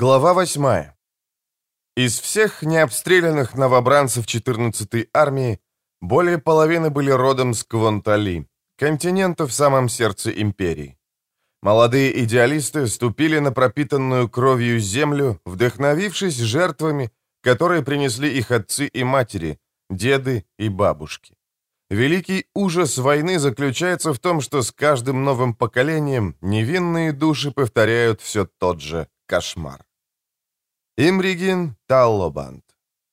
Глава 8. Из всех необстрелянных новобранцев 14-й армии более половины были родом с Квонтали, континента в самом сердце империи. Молодые идеалисты ступили на пропитанную кровью землю, вдохновившись жертвами, которые принесли их отцы и матери, деды и бабушки. Великий ужас войны заключается в том, что с каждым новым поколением невинные души повторяют все тот же кошмар. Имригин Таллобанд.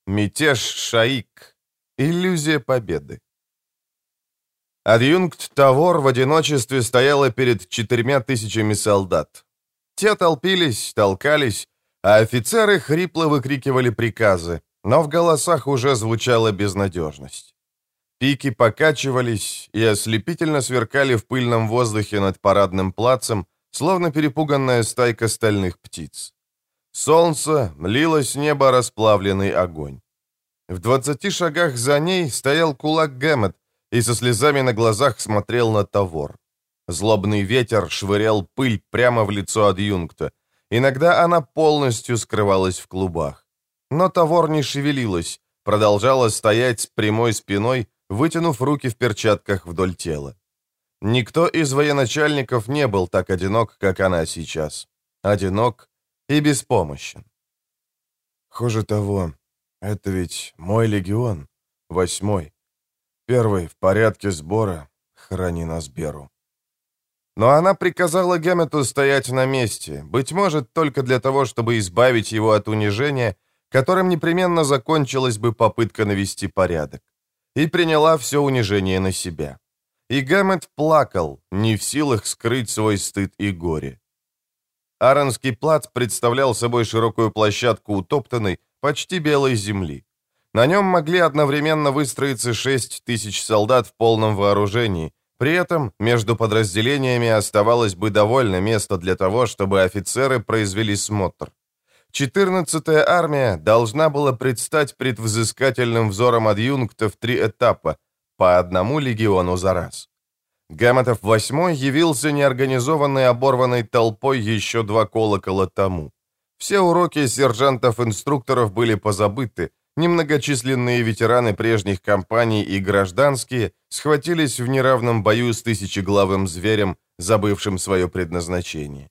Мятеж Шаик. Иллюзия победы. Адъюнкт Тавор в одиночестве стояла перед четырьмя тысячами солдат. Те толпились, толкались, а офицеры хрипло выкрикивали приказы, но в голосах уже звучала безнадежность. Пики покачивались и ослепительно сверкали в пыльном воздухе над парадным плацем, словно перепуганная стайка стальных птиц. Солнце лило с неба расплавленный огонь. В двадцати шагах за ней стоял кулак Гэммет и со слезами на глазах смотрел на Тавор. Злобный ветер швырял пыль прямо в лицо адъюнкта. Иногда она полностью скрывалась в клубах. Но Тавор не шевелилась, продолжала стоять с прямой спиной, вытянув руки в перчатках вдоль тела. Никто из военачальников не был так одинок, как она сейчас. Одинок и беспомощен. Хуже того, это ведь мой легион, восьмой. Первый в порядке сбора, храни нас Беру. Но она приказала Геммету стоять на месте, быть может, только для того, чтобы избавить его от унижения, которым непременно закончилась бы попытка навести порядок. И приняла все унижение на себя. И Гэммет плакал, не в силах скрыть свой стыд и горе. Аронский плац представлял собой широкую площадку утоптанной, почти белой земли. На нем могли одновременно выстроиться 6 тысяч солдат в полном вооружении. При этом между подразделениями оставалось бы довольно места для того, чтобы офицеры произвели смотр. 14-я армия должна была предстать пред взыскательным взором адъюнктов три этапа, по одному легиону за раз. Гаматов восьмой явился неорганизованной оборванной толпой еще два колокола тому. Все уроки сержантов-инструкторов были позабыты, немногочисленные ветераны прежних кампаний и гражданские схватились в неравном бою с тысячеглавым зверем, забывшим свое предназначение.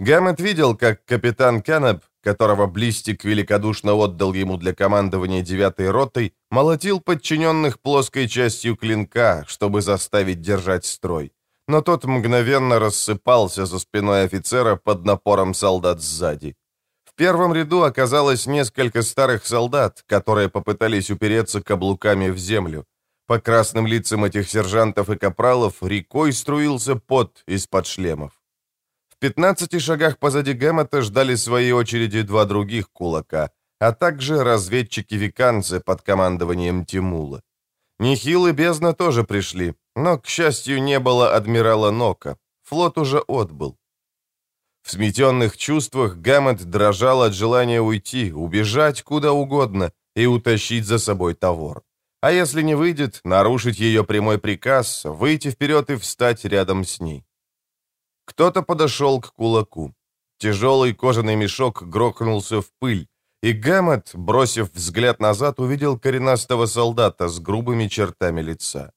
Гаммет видел, как капитан Кеннеп, которого Блистик великодушно отдал ему для командования девятой ротой, молотил подчиненных плоской частью клинка, чтобы заставить держать строй. Но тот мгновенно рассыпался за спиной офицера под напором солдат сзади. В первом ряду оказалось несколько старых солдат, которые попытались упереться каблуками в землю. По красным лицам этих сержантов и капралов рекой струился пот из-под шлемов. 15 шагах позади Гэммета ждали своей очереди два других кулака, а также разведчики-виканцы под командованием Тимула. Нихил и Бездна тоже пришли, но, к счастью, не было адмирала Нока. Флот уже отбыл. В сметенных чувствах Гаммет дрожал от желания уйти, убежать куда угодно и утащить за собой Тавор. А если не выйдет, нарушить ее прямой приказ, выйти вперед и встать рядом с ней. Кто-то подошел к кулаку. Тяжелый кожаный мешок грохнулся в пыль, и Гэммет, бросив взгляд назад, увидел коренастого солдата с грубыми чертами лица.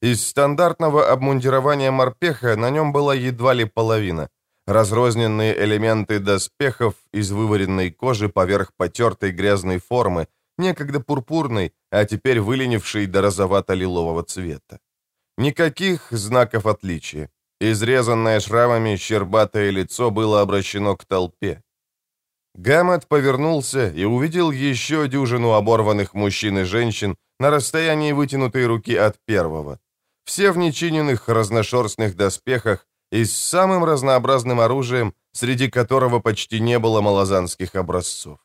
Из стандартного обмундирования морпеха на нем была едва ли половина. Разрозненные элементы доспехов из вываренной кожи поверх потертой грязной формы, некогда пурпурной, а теперь выленившей до розовато-лилового цвета. Никаких знаков отличия. Изрезанное шрамами щербатое лицо было обращено к толпе. Гаммет повернулся и увидел еще дюжину оборванных мужчин и женщин на расстоянии вытянутой руки от первого. Все в нечиненных разношерстных доспехах и с самым разнообразным оружием, среди которого почти не было малозанских образцов.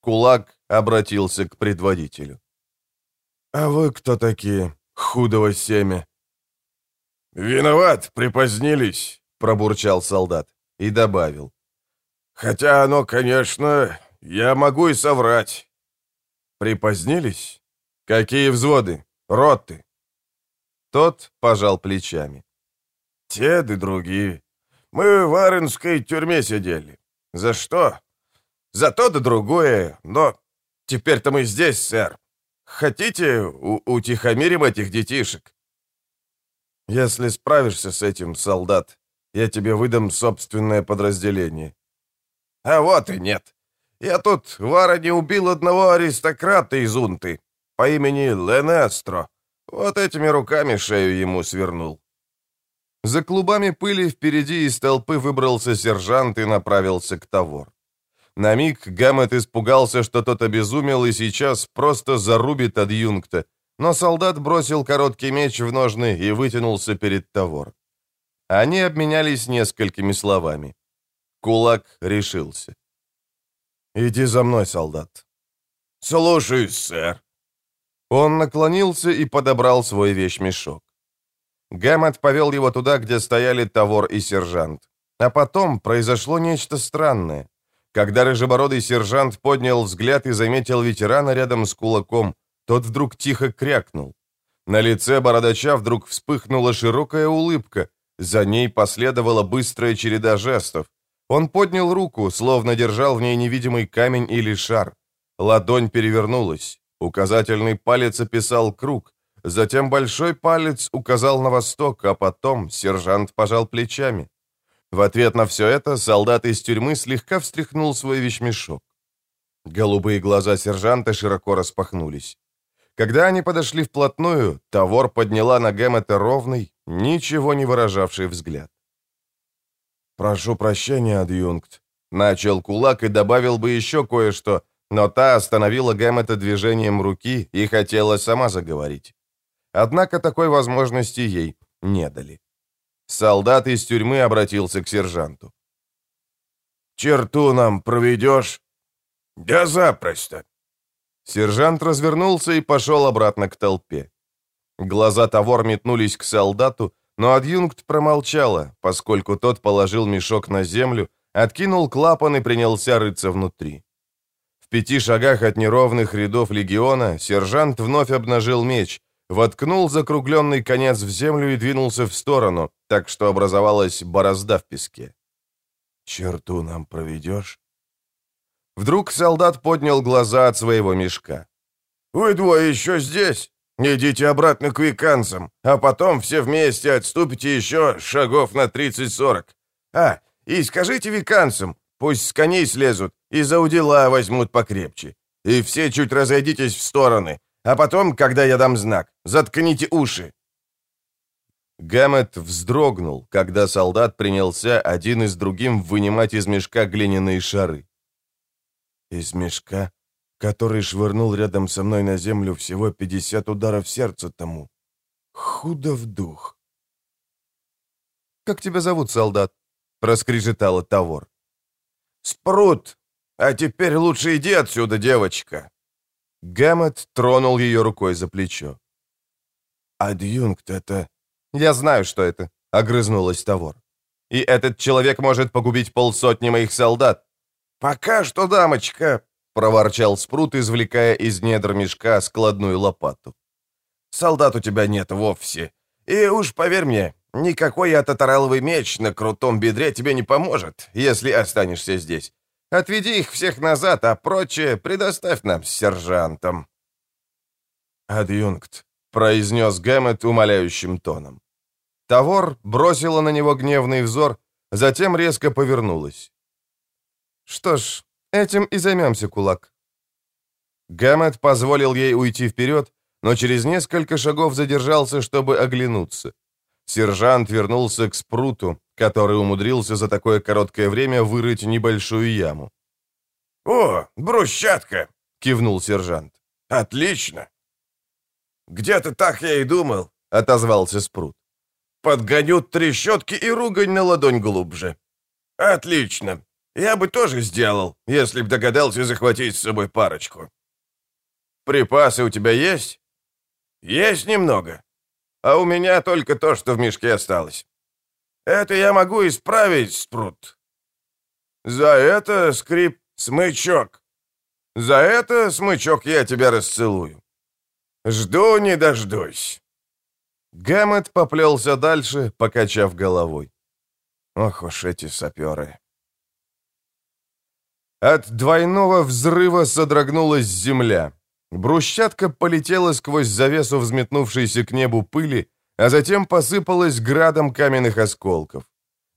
Кулак обратился к предводителю. «А вы кто такие, худого семя?» «Виноват, припозднились», — пробурчал солдат и добавил. «Хотя оно, конечно, я могу и соврать». «Припозднились? Какие взводы? Роты?» Тот пожал плечами. «Те да другие. Мы в Аренской тюрьме сидели. За что? За то да другое, но теперь-то мы здесь, сэр. Хотите, утихомирим этих детишек?» «Если справишься с этим, солдат, я тебе выдам собственное подразделение». «А вот и нет. Я тут в Ароне убил одного аристократа из Унты по имени Ленестро. Вот этими руками шею ему свернул». За клубами пыли впереди из толпы выбрался сержант и направился к Тавор. На миг Гаммет испугался, что тот обезумел и сейчас просто зарубит адъюнкта, но солдат бросил короткий меч в ножны и вытянулся перед Тавор. Они обменялись несколькими словами. Кулак решился. «Иди за мной, солдат». «Слушаюсь, сэр». Он наклонился и подобрал свой вещмешок. Гэммет повел его туда, где стояли Тавор и сержант. А потом произошло нечто странное. Когда рыжебородый сержант поднял взгляд и заметил ветерана рядом с кулаком, тот вдруг тихо крякнул. На лице бородача вдруг вспыхнула широкая улыбка, за ней последовала быстрая череда жестов. Он поднял руку, словно держал в ней невидимый камень или шар. Ладонь перевернулась. Указательный палец описал круг. Затем большой палец указал на восток, а потом сержант пожал плечами. В ответ на все это солдат из тюрьмы слегка встряхнул свой вещмешок. Голубые глаза сержанта широко распахнулись. Когда они подошли вплотную, Тавор подняла на Гэммета ровный, ничего не выражавший взгляд. «Прошу прощения, адъюнкт», — начал кулак и добавил бы еще кое-что, но та остановила Гэммета движением руки и хотела сама заговорить. Однако такой возможности ей не дали. Солдат из тюрьмы обратился к сержанту. «Черту нам проведешь?» «Да запросто». Сержант развернулся и пошел обратно к толпе. Глаза Тавор метнулись к солдату, но адъюнкт промолчала, поскольку тот положил мешок на землю, откинул клапан и принялся рыться внутри. В пяти шагах от неровных рядов легиона сержант вновь обнажил меч, воткнул закругленный конец в землю и двинулся в сторону, так что образовалась борозда в песке. «Черту нам проведешь?» Вдруг солдат поднял глаза от своего мешка. «Вы двое еще здесь? Идите обратно к виканцам, а потом все вместе отступите еще шагов на 30-40. А, и скажите виканцам, пусть с коней слезут и за удила возьмут покрепче. И все чуть разойдитесь в стороны, а потом, когда я дам знак, заткните уши». Гаммет вздрогнул, когда солдат принялся один из другим вынимать из мешка глиняные шары. «Из мешка, который швырнул рядом со мной на землю всего 50 ударов сердца тому. Худо в дух». «Как тебя зовут, солдат?» — проскрежетала Тавор. «Спрут! А теперь лучше иди отсюда, девочка!» Гэммет тронул ее рукой за плечо. «Адъюнкт — это...» «Я знаю, что это», — огрызнулась Тавор. «И этот человек может погубить полсотни моих солдат». «Пока что, дамочка», — проворчал Спрут, извлекая из недр мешка складную лопату. «Солдат у тебя нет вовсе. И уж поверь мне, никакой ататараловый меч на крутом бедре тебе не поможет, если останешься здесь. Отведи их всех назад, а прочее предоставь нам с сержантом». «Адъюнкт», — произнес Гэммет умоляющим тоном. Тавор бросила на него гневный взор, затем резко повернулась. «Что ж, этим и займемся, кулак». Гэммет позволил ей уйти вперед, но через несколько шагов задержался, чтобы оглянуться. Сержант вернулся к спруту, который умудрился за такое короткое время вырыть небольшую яму. «О, брусчатка!» — кивнул сержант. «Отлично!» «Где-то так я и думал», — отозвался Спрут. «Подгоню трещотки и ругань на ладонь глубже». «Отлично. Я бы тоже сделал, если б догадался захватить с собой парочку». «Припасы у тебя есть?» «Есть немного. А у меня только то, что в мешке осталось. Это я могу исправить, Спрут. За это, скрип, смычок. За это, смычок, я тебя расцелую. Жду не дождусь. Гэммет поплелся дальше, покачав головой. Ох уж эти саперы. От двойного взрыва содрогнулась земля. Брусчатка полетела сквозь завесу взметнувшейся к небу пыли, а затем посыпалась градом каменных осколков.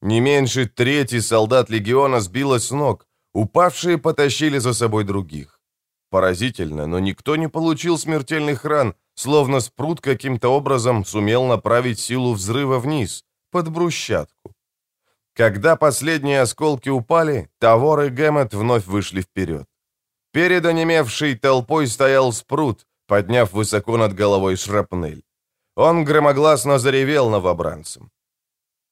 Не меньше трети солдат легиона сбило с ног, упавшие потащили за собой других. Поразительно, но никто не получил смертельных ран, словно спрут каким-то образом сумел направить силу взрыва вниз, под брусчатку. Когда последние осколки упали, Тавор и Гэммет вновь вышли вперед. Перед онемевшей толпой стоял спрут, подняв высоко над головой шрапнель. Он громогласно заревел новобранцем.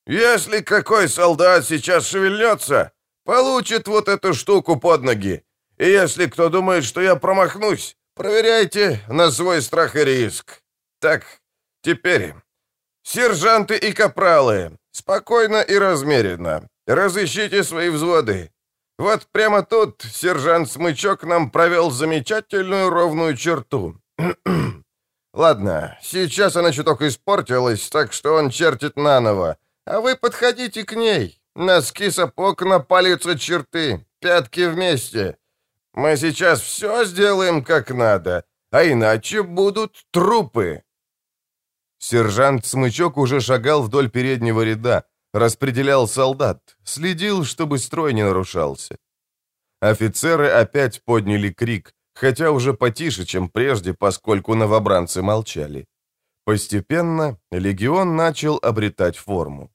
«Если какой солдат сейчас шевельнется, получит вот эту штуку под ноги. И если кто думает, что я промахнусь, проверяйте на свой страх и риск. Так, теперь, сержанты и капралы, спокойно и размеренно, разыщите свои взводы. Вот прямо тут сержант Смычок нам провел замечательную ровную черту. Ладно, сейчас она чуток испортилась, так что он чертит наново. А вы подходите к ней. Носки сапог на палец черты, пятки вместе. Мы сейчас все сделаем как надо, а иначе будут трупы». Сержант Смычок уже шагал вдоль переднего ряда, распределял солдат, следил, чтобы строй не нарушался. Офицеры опять подняли крик, хотя уже потише, чем прежде, поскольку новобранцы молчали. Постепенно легион начал обретать форму.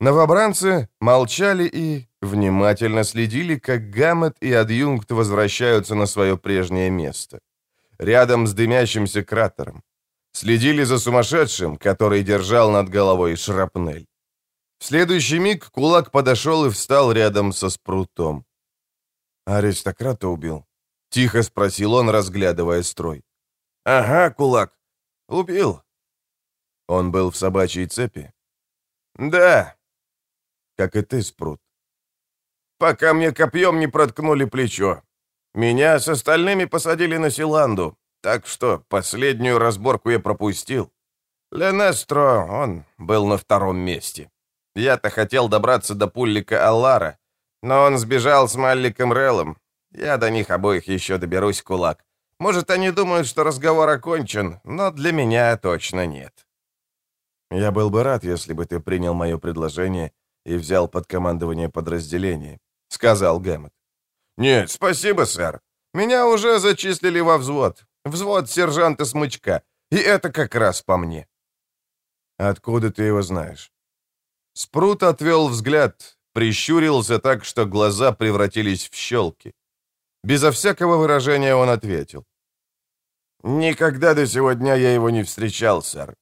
Новобранцы молчали и внимательно следили, как Гаммет и адъюнкт возвращаются на свое прежнее место, рядом с дымящимся кратером. Следили за сумасшедшим, который держал над головой шрапнель. В следующий миг кулак подошел и встал рядом со спрутом. «Аристократа убил?» — тихо спросил он, разглядывая строй. «Ага, кулак. Убил». «Он был в собачьей цепи?» «Да». «Как и ты, Спрут». «Пока мне копьем не проткнули плечо. Меня с остальными посадили на Силанду, так что последнюю разборку я пропустил. Ленестро, он был на втором месте. Я-то хотел добраться до пуллика Аллара, но он сбежал с Малликом Реллом, я до них обоих еще доберусь, кулак. Может, они думают, что разговор окончен, но для меня точно нет. Я был бы рад, если бы ты принял мое предложение и взял под командование подразделение, — сказал Гэммет. «Нет, спасибо, сэр. Меня уже зачислили во взвод. Взвод сержанта Смычка. И это как раз по мне». «Откуда ты его знаешь?» Спрут отвел взгляд, прищурился так, что глаза превратились в щелки. Безо всякого выражения он ответил. «Никогда до сегодня я его не встречал, сэр.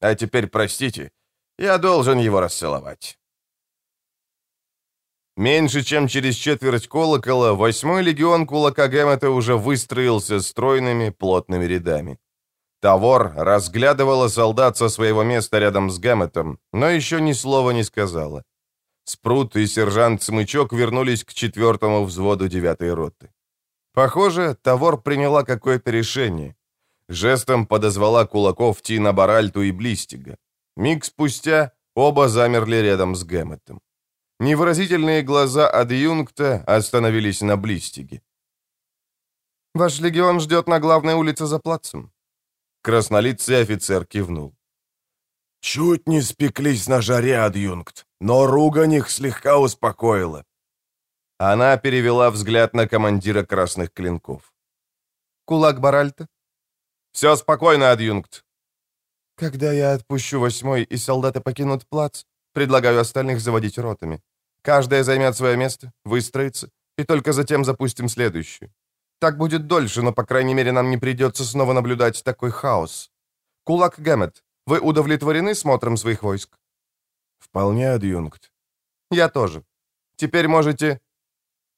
А теперь, простите, я должен его расцеловать». Меньше чем через четверть колокола восьмой легион кулака Гэммета уже выстроился стройными плотными рядами. Тавор разглядывала солдат со своего места рядом с Гэмметом, но еще ни слова не сказала. Спрут и сержант Смычок вернулись к четвертому взводу девятой роты. Похоже, Тавор приняла какое-то решение. Жестом подозвала кулаков Тина Баральту и Блистига. Миг спустя оба замерли рядом с Гэмметом. Невыразительные глаза адъюнкта остановились на Блистиге. «Ваш легион ждет на главной улице за плацем». Краснолицый офицер кивнул. «Чуть не спеклись на жаре, адъюнкт, но ругань их слегка успокоила. Она перевела взгляд на командира красных клинков. «Кулак Баральта?» «Все спокойно, адъюнкт». «Когда я отпущу восьмой и солдаты покинут плац, предлагаю остальных заводить ротами. Каждая займет свое место, выстроится, и только затем запустим следующую. Так будет дольше, но, по крайней мере, нам не придется снова наблюдать такой хаос. Кулак Гэммет, вы удовлетворены смотром своих войск?» «Вполне, адъюнкт». «Я тоже. Теперь можете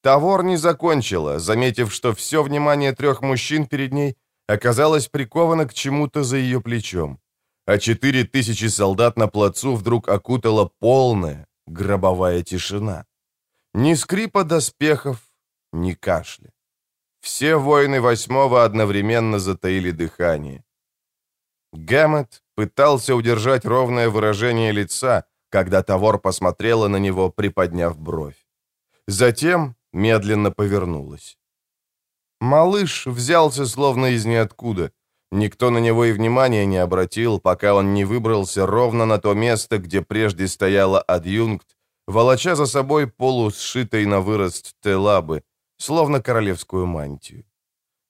Тавор не закончила, заметив, что все внимание трех мужчин перед ней оказалось приковано к чему-то за ее плечом. А четыре тысячи солдат на плацу вдруг окутала полная гробовая тишина. Ни скрипа доспехов, ни кашля. Все воины восьмого одновременно затаили дыхание. Гэммет пытался удержать ровное выражение лица, когда Тавор посмотрела на него, приподняв бровь. Затем медленно повернулась. Малыш взялся словно из ниоткуда. Никто на него и внимания не обратил, пока он не выбрался ровно на то место, где прежде стояла адъюнкт, волоча за собой полусшитой на вырост телабы, словно королевскую мантию.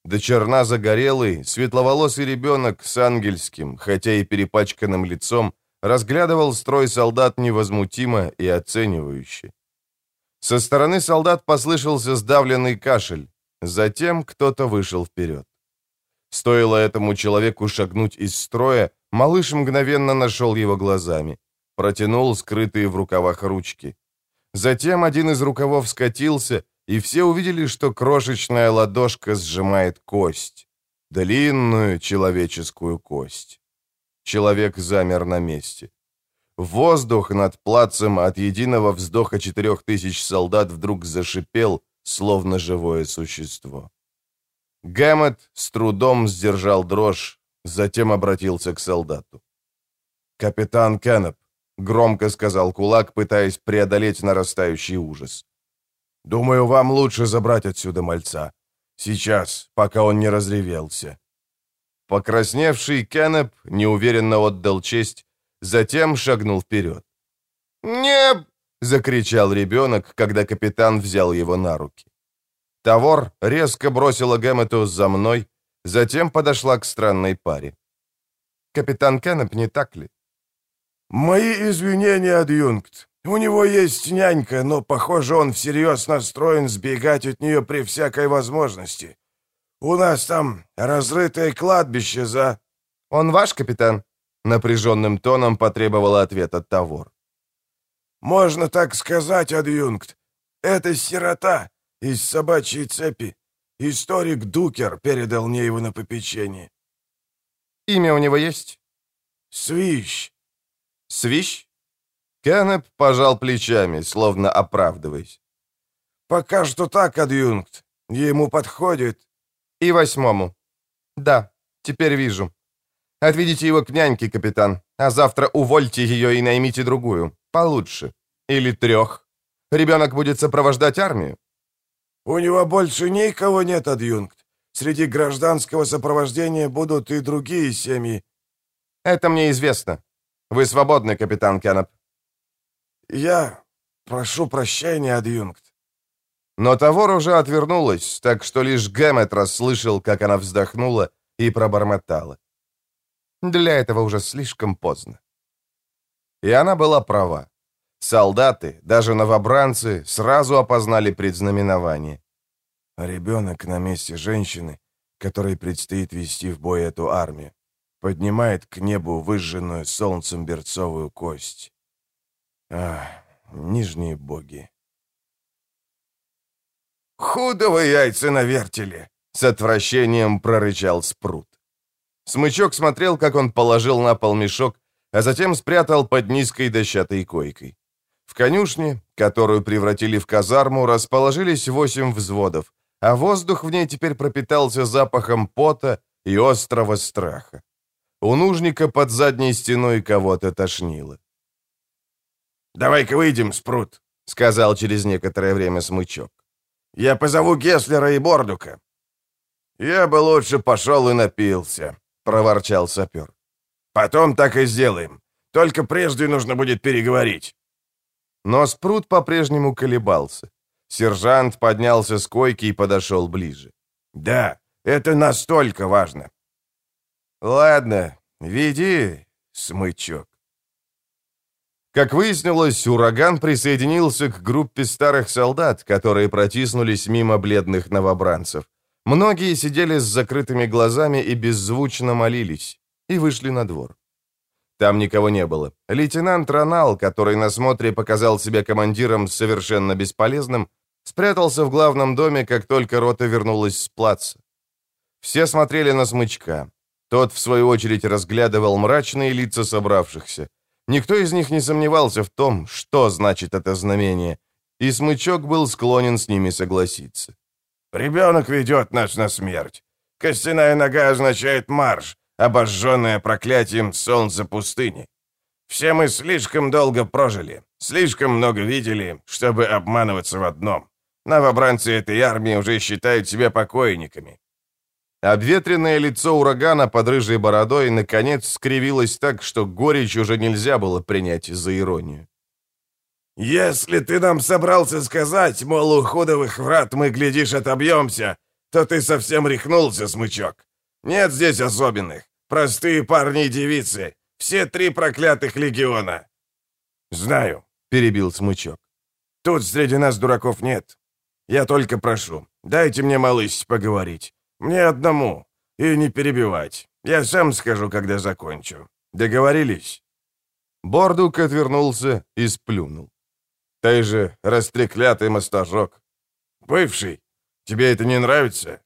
До черна загорелый, светловолосый ребенок с ангельским, хотя и перепачканным лицом, разглядывал строй солдат невозмутимо и оценивающе. Со стороны солдат послышался сдавленный кашель. Затем кто-то вышел вперед. Стоило этому человеку шагнуть из строя, малыш мгновенно нашел его глазами. Протянул скрытые в рукавах ручки. Затем один из рукавов скатился, и все увидели, что крошечная ладошка сжимает кость. Длинную человеческую кость. Человек замер на месте. Воздух над плацем от единого вздоха четырех тысяч солдат вдруг зашипел, словно живое существо. Гэммет с трудом сдержал дрожь, затем обратился к солдату. «Капитан Кеннеп», — громко сказал кулак, пытаясь преодолеть нарастающий ужас. «Думаю, вам лучше забрать отсюда мальца. Сейчас, пока он не разревелся». Покрасневший Кеннеп неуверенно отдал честь, затем шагнул вперед. «Не!» — закричал ребенок, когда капитан взял его на руки. Тавор резко бросила Гэммету за мной, затем подошла к странной паре. «Капитан Кеннеп, не так ли?» «Мои извинения, адъюнкт. У него есть нянька, но, похоже, он всерьез настроен сбегать от нее при всякой возможности. У нас там разрытое кладбище за...» «Он ваш капитан?» Напряженным тоном потребовала ответа Тавор. «Можно так сказать, адъюнкт. Это сирота из собачьей цепи. Историк Дукер передал мне его на попечение». «Имя у него есть?» «Свищ». «Свищ?» Кеннеп пожал плечами, словно оправдываясь. «Пока что так, адъюнкт. Ему подходит». «И восьмому». «Да, теперь вижу. Отведите его к няньке, капитан, а завтра увольте ее и наймите другую, получше. Или трех. Ребенок будет сопровождать армию». «У него больше никого нет, адъюнкт. Среди гражданского сопровождения будут и другие семьи». «Это мне известно. Вы свободны, капитан Кеннеп». «Я прошу прощения, адъюнкт». Но Тавор уже отвернулась, так что лишь Гэммет расслышал, как она вздохнула и пробормотала. Для этого уже слишком поздно. И она была права. Солдаты, даже новобранцы, сразу опознали предзнаменование. Ребенок на месте женщины, которой предстоит вести в бой эту армию, поднимает к небу выжженную солнцем берцовую кость. Ах, нижние боги. «Худо вы яйца навертели!» — с отвращением прорычал Спрут. Смычок смотрел, как он положил на пол мешок, а затем спрятал под низкой дощатой койкой. В конюшне, которую превратили в казарму, расположились восемь взводов, а воздух в ней теперь пропитался запахом пота и острого страха. У нужника под задней стеной кого-то тошнило. «Давай-ка выйдем, Спрут», — сказал через некоторое время смычок. «Я позову Геслера и Бордука». «Я бы лучше пошел и напился», — проворчал сапер. «Потом так и сделаем. Только прежде нужно будет переговорить». Но Спрут по-прежнему колебался. Сержант поднялся с койки и подошел ближе. «Да, это настолько важно». «Ладно, веди, смычок». Как выяснилось, ураган присоединился к группе старых солдат, которые протиснулись мимо бледных новобранцев. Многие сидели с закрытыми глазами и беззвучно молились, и вышли на двор. Там никого не было. Лейтенант Ронал, который на смотре показал себя командиром совершенно бесполезным, спрятался в главном доме, как только рота вернулась с плаца. Все смотрели на смычка. Тот, в свою очередь, разглядывал мрачные лица собравшихся. Никто из них не сомневался в том, что значит это знамение, и смычок был склонен с ними согласиться. Ребенок ведет нас на смерть. Костяная нога означает марш, обожженная проклятием солнца пустыни. Все мы слишком долго прожили, слишком много видели, чтобы обманываться в одном. Новобранцы этой армии уже считают себя покойниками. Обветренное лицо урагана под рыжей бородой наконец скривилось так, что горечь уже нельзя было принять за иронию. «Если ты нам собрался сказать, мол, у ходовых врат мы, глядишь, отобьемся, то ты совсем рехнулся, смычок. Нет здесь особенных. Простые парни и девицы. Все три проклятых легиона». «Знаю», — перебил смычок. «Тут среди нас дураков нет. Я только прошу, дайте мне, малысь, поговорить. Мне одному. И не перебивать. Я сам скажу, когда закончу. Договорились?» Бордук отвернулся и сплюнул. «Ты же растреклятый мостажок». «Бывший. Тебе это не нравится?»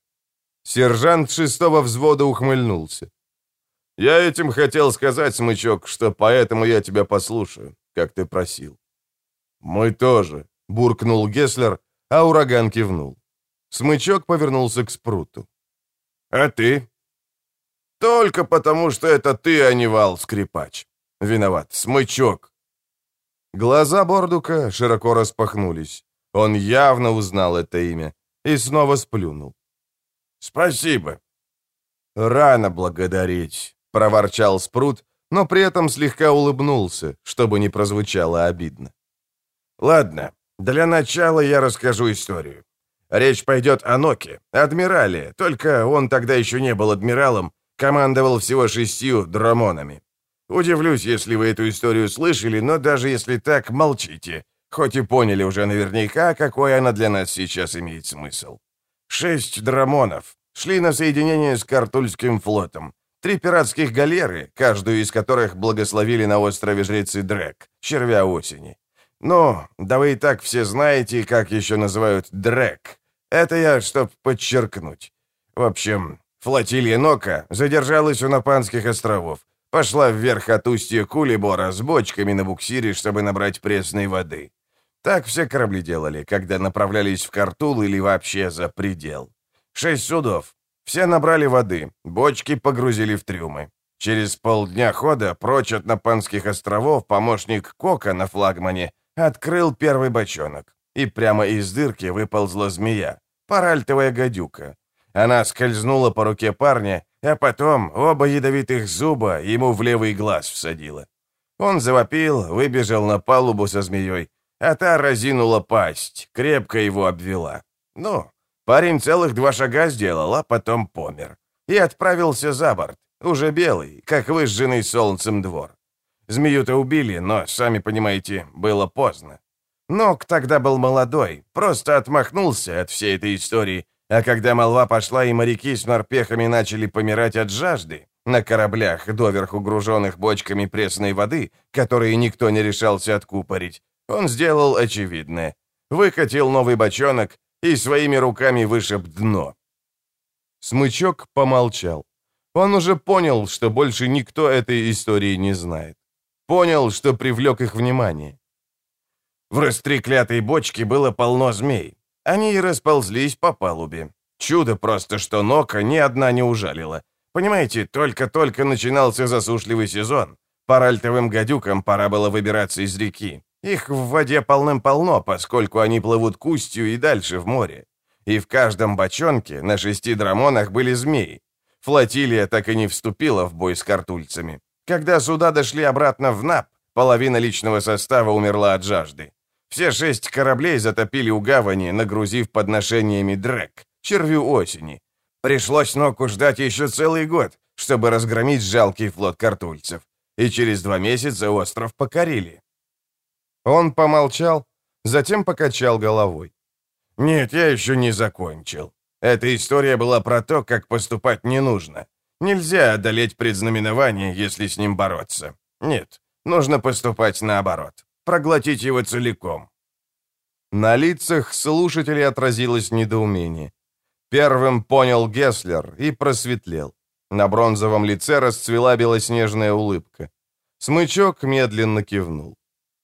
Сержант шестого взвода ухмыльнулся. «Я этим хотел сказать, Смычок, что поэтому я тебя послушаю, как ты просил». «Мы тоже», — буркнул Геслер, а ураган кивнул. Смычок повернулся к Спруту. «А ты?» «Только потому, что это ты, а не вал-скрипач. Виноват, Смычок». Глаза Бордука широко распахнулись. Он явно узнал это имя и снова сплюнул. «Спасибо». «Рано благодарить», — проворчал Спрут, но при этом слегка улыбнулся, чтобы не прозвучало обидно. «Ладно, для начала я расскажу историю. Речь пойдет о Ноке, адмирале, только он тогда еще не был адмиралом, командовал всего шестью драмонами. Удивлюсь, если вы эту историю слышали, но даже если так, молчите, хоть и поняли уже наверняка, какой она для нас сейчас имеет смысл. Шесть драмонов шли на соединение с Картульским флотом. Три пиратских галеры, каждую из которых благословили на острове жрецы Дрек, червя осени. Ну, да вы и так все знаете, как еще называют Дрек. Это я, чтоб подчеркнуть. В общем, флотилия Нока задержалась у Напанских островов, пошла вверх от устья Кулибора с бочками на буксире, чтобы набрать пресной воды. Так все корабли делали, когда направлялись в Картул или вообще за предел. Шесть судов. Все набрали воды, бочки погрузили в трюмы. Через полдня хода прочь от Напанских островов помощник Кока на флагмане открыл первый бочонок, и прямо из дырки выползла змея, паральтовая гадюка. Она скользнула по руке парня, а потом оба ядовитых зуба ему в левый глаз всадила. Он завопил, выбежал на палубу со змеей, а та разинула пасть, крепко его обвела. Ну, парень целых два шага сделал, а потом помер. И отправился за борт, уже белый, как выжженный солнцем двор. Змею-то убили, но, сами понимаете, было поздно. Нок тогда был молодой, просто отмахнулся от всей этой истории, а когда молва пошла и моряки с морпехами начали помирать от жажды, на кораблях, доверху груженных бочками пресной воды, которые никто не решался откупорить, он сделал очевидное. Выкатил новый бочонок и своими руками вышиб дно. Смычок помолчал. Он уже понял, что больше никто этой истории не знает. Понял, что привлек их внимание. В растреклятой бочке было полно змей. Они и расползлись по палубе. Чудо просто, что Нока ни одна не ужалила. Понимаете, только-только начинался засушливый сезон. Паральтовым гадюкам пора было выбираться из реки. Их в воде полным-полно, поскольку они плывут к устью и дальше в море. И в каждом бочонке на шести драмонах были змеи. Флотилия так и не вступила в бой с картульцами. Когда суда дошли обратно в НАП, половина личного состава умерла от жажды. Все шесть кораблей затопили у гавани, нагрузив подношениями дрек, червю осени. Пришлось Ноку ждать еще целый год, чтобы разгромить жалкий флот картульцев. И через два месяца остров покорили. Он помолчал, затем покачал головой. «Нет, я еще не закончил. Эта история была про то, как поступать не нужно. Нельзя одолеть предзнаменование, если с ним бороться. Нет, нужно поступать наоборот. Проглотить его целиком». На лицах слушателей отразилось недоумение. Первым понял Гесслер и просветлел. На бронзовом лице расцвела белоснежная улыбка. Смычок медленно кивнул.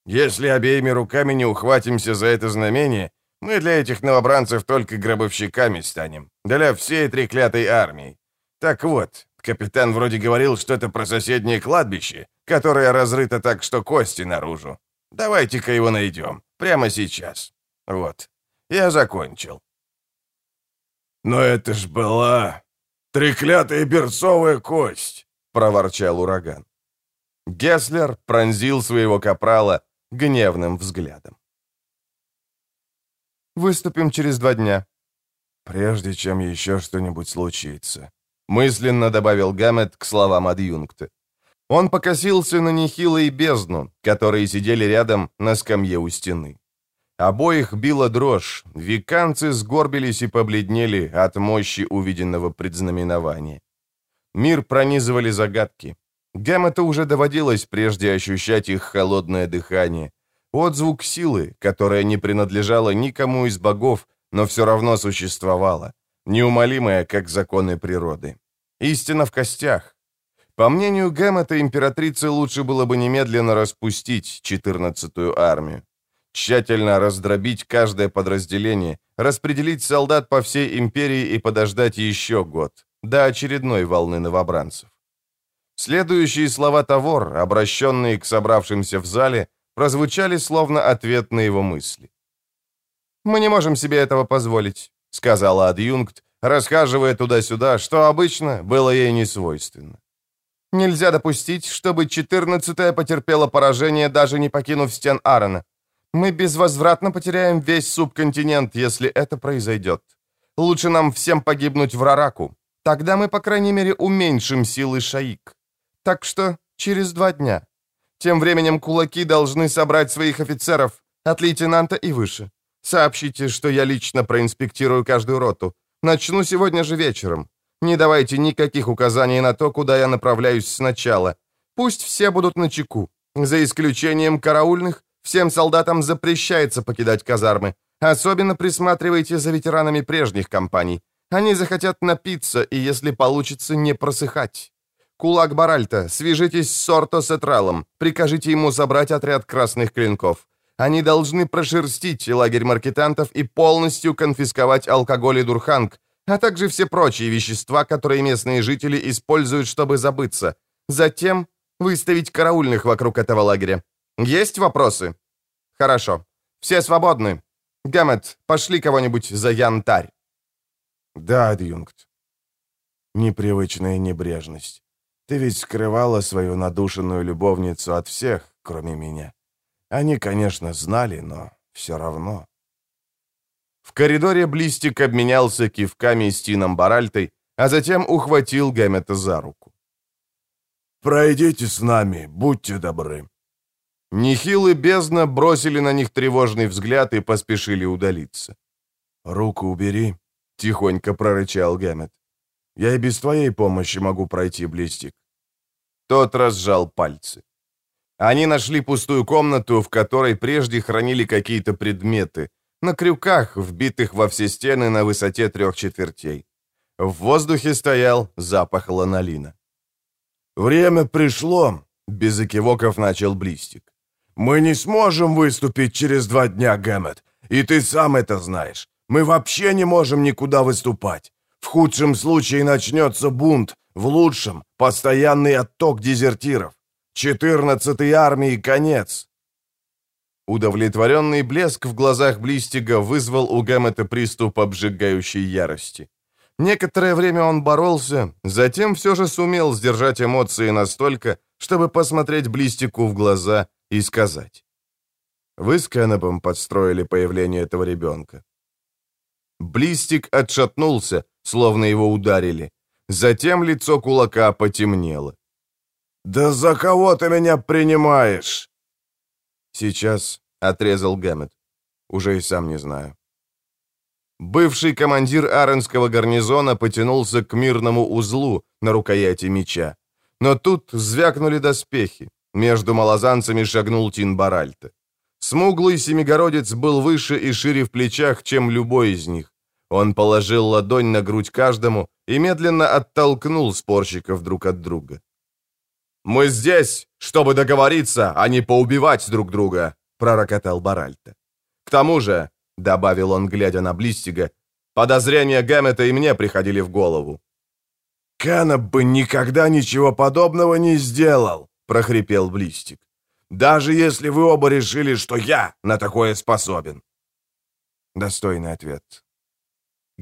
Если обеими руками не ухватимся за это знамение, мы для этих новобранцев только гробовщиками станем. Для всей треклятой армии. Так вот, капитан вроде говорил что-то про соседнее кладбище, которое разрыто так, что кости наружу. Давайте-ка его найдем. Прямо сейчас. Вот. Я закончил». «Но это ж была треклятая берцовая кость», — проворчал ураган. Гесслер пронзил своего капрала гневным взглядом. «Выступим через два дня». «Прежде чем еще что-нибудь случится», — мысленно добавил Гаммет к словам адъюнкта. Он покосился на Нехила и бездну, которые сидели рядом на скамье у стены. Обоих била дрожь, виканцы сгорбились и побледнели от мощи увиденного предзнаменования. Мир пронизывали загадки. Гэммета уже доводилось прежде ощущать их холодное дыхание. Отзвук силы, которая не принадлежала никому из богов, но все равно существовала, неумолимая, как законы природы. Истина в костях. По мнению Гэммета, императрице лучше было бы немедленно распустить 14-ю армию. Тщательно раздробить каждое подразделение, распределить солдат по всей империи и подождать еще год, до очередной волны новобранцев. Следующие слова Тавор, обращенные к собравшимся в зале, прозвучали словно ответ на его мысли. «Мы не можем себе этого позволить», — сказала адъюнкт, расхаживая туда-сюда, что обычно было ей не свойственно. «Нельзя допустить, чтобы 14-я потерпела поражение, даже не покинув стен Аарона. Мы безвозвратно потеряем весь субконтинент, если это произойдет. Лучше нам всем погибнуть в Рараку. Тогда мы, по крайней мере, уменьшим силы Шаик. Так что через два дня. Тем временем кулаки должны собрать своих офицеров, от лейтенанта и выше. Сообщите, что я лично проинспектирую каждую роту. Начну сегодня же вечером. Не давайте никаких указаний на то, куда я направляюсь сначала. Пусть все будут на чеку. За исключением караульных, всем солдатам запрещается покидать казармы. Особенно присматривайте за ветеранами прежних кампаний. Они захотят напиться и, если получится, не просыхать. Кулак Баральта, свяжитесь с Сорто Сетралом, прикажите ему собрать отряд красных клинков. Они должны прошерстить лагерь маркетантов и полностью конфисковать алкоголь и дурханг, а также все прочие вещества, которые местные жители используют, чтобы забыться. Затем выставить караульных вокруг этого лагеря. Есть вопросы? Хорошо. Все свободны. Гаммет, пошли кого-нибудь за янтарь. Да, адъюнкт. Непривычная небрежность. Ты ведь скрывала свою надушенную любовницу от всех, кроме меня. Они, конечно, знали, но все равно. В коридоре Блистик обменялся кивками с Тином Баральтой, а затем ухватил Гэммета за руку. «Пройдите с нами, будьте добры». Нихил и бездна бросили на них тревожный взгляд и поспешили удалиться. «Руку убери», — тихонько прорычал Гэммет. «Я и без твоей помощи могу пройти, Блистик. Тот разжал пальцы. Они нашли пустую комнату, в которой прежде хранили какие-то предметы, на крюках, вбитых во все стены на высоте трех четвертей. В воздухе стоял запах ланолина. «Время пришло», — без экивоков начал Блистик. «Мы не сможем выступить через два дня, Гэммет, и ты сам это знаешь. Мы вообще не можем никуда выступать. В худшем случае начнется бунт, в лучшем — постоянный отток дезертиров. Четырнадцатой армии конец. Удовлетворенный блеск в глазах Блистига вызвал у Гэммета приступ обжигающей ярости. Некоторое время он боролся, затем все же сумел сдержать эмоции настолько, чтобы посмотреть Блистику в глаза и сказать. «Вы с Кеннепом подстроили появление этого ребенка». Блистик отшатнулся, словно его ударили, Затем лицо кулака потемнело. «Да за кого ты меня принимаешь?» «Сейчас», — отрезал Гэммет. «Уже и сам не знаю». Бывший командир Аренского гарнизона потянулся к мирному узлу на рукояти меча. Но тут звякнули доспехи. Между малозанцами шагнул Тин Баральта. Смуглый семигородец был выше и шире в плечах, чем любой из них. Он положил ладонь на грудь каждому и медленно оттолкнул спорщиков друг от друга. «Мы здесь, чтобы договориться, а не поубивать друг друга», — пророкотал Баральта. «К тому же», — добавил он, глядя на Блистига, «подозрения Гэммета и мне приходили в голову». «Кеннеп бы никогда ничего подобного не сделал», — прохрипел Блистик. «Даже если вы оба решили, что я на такое способен». Достойный ответ.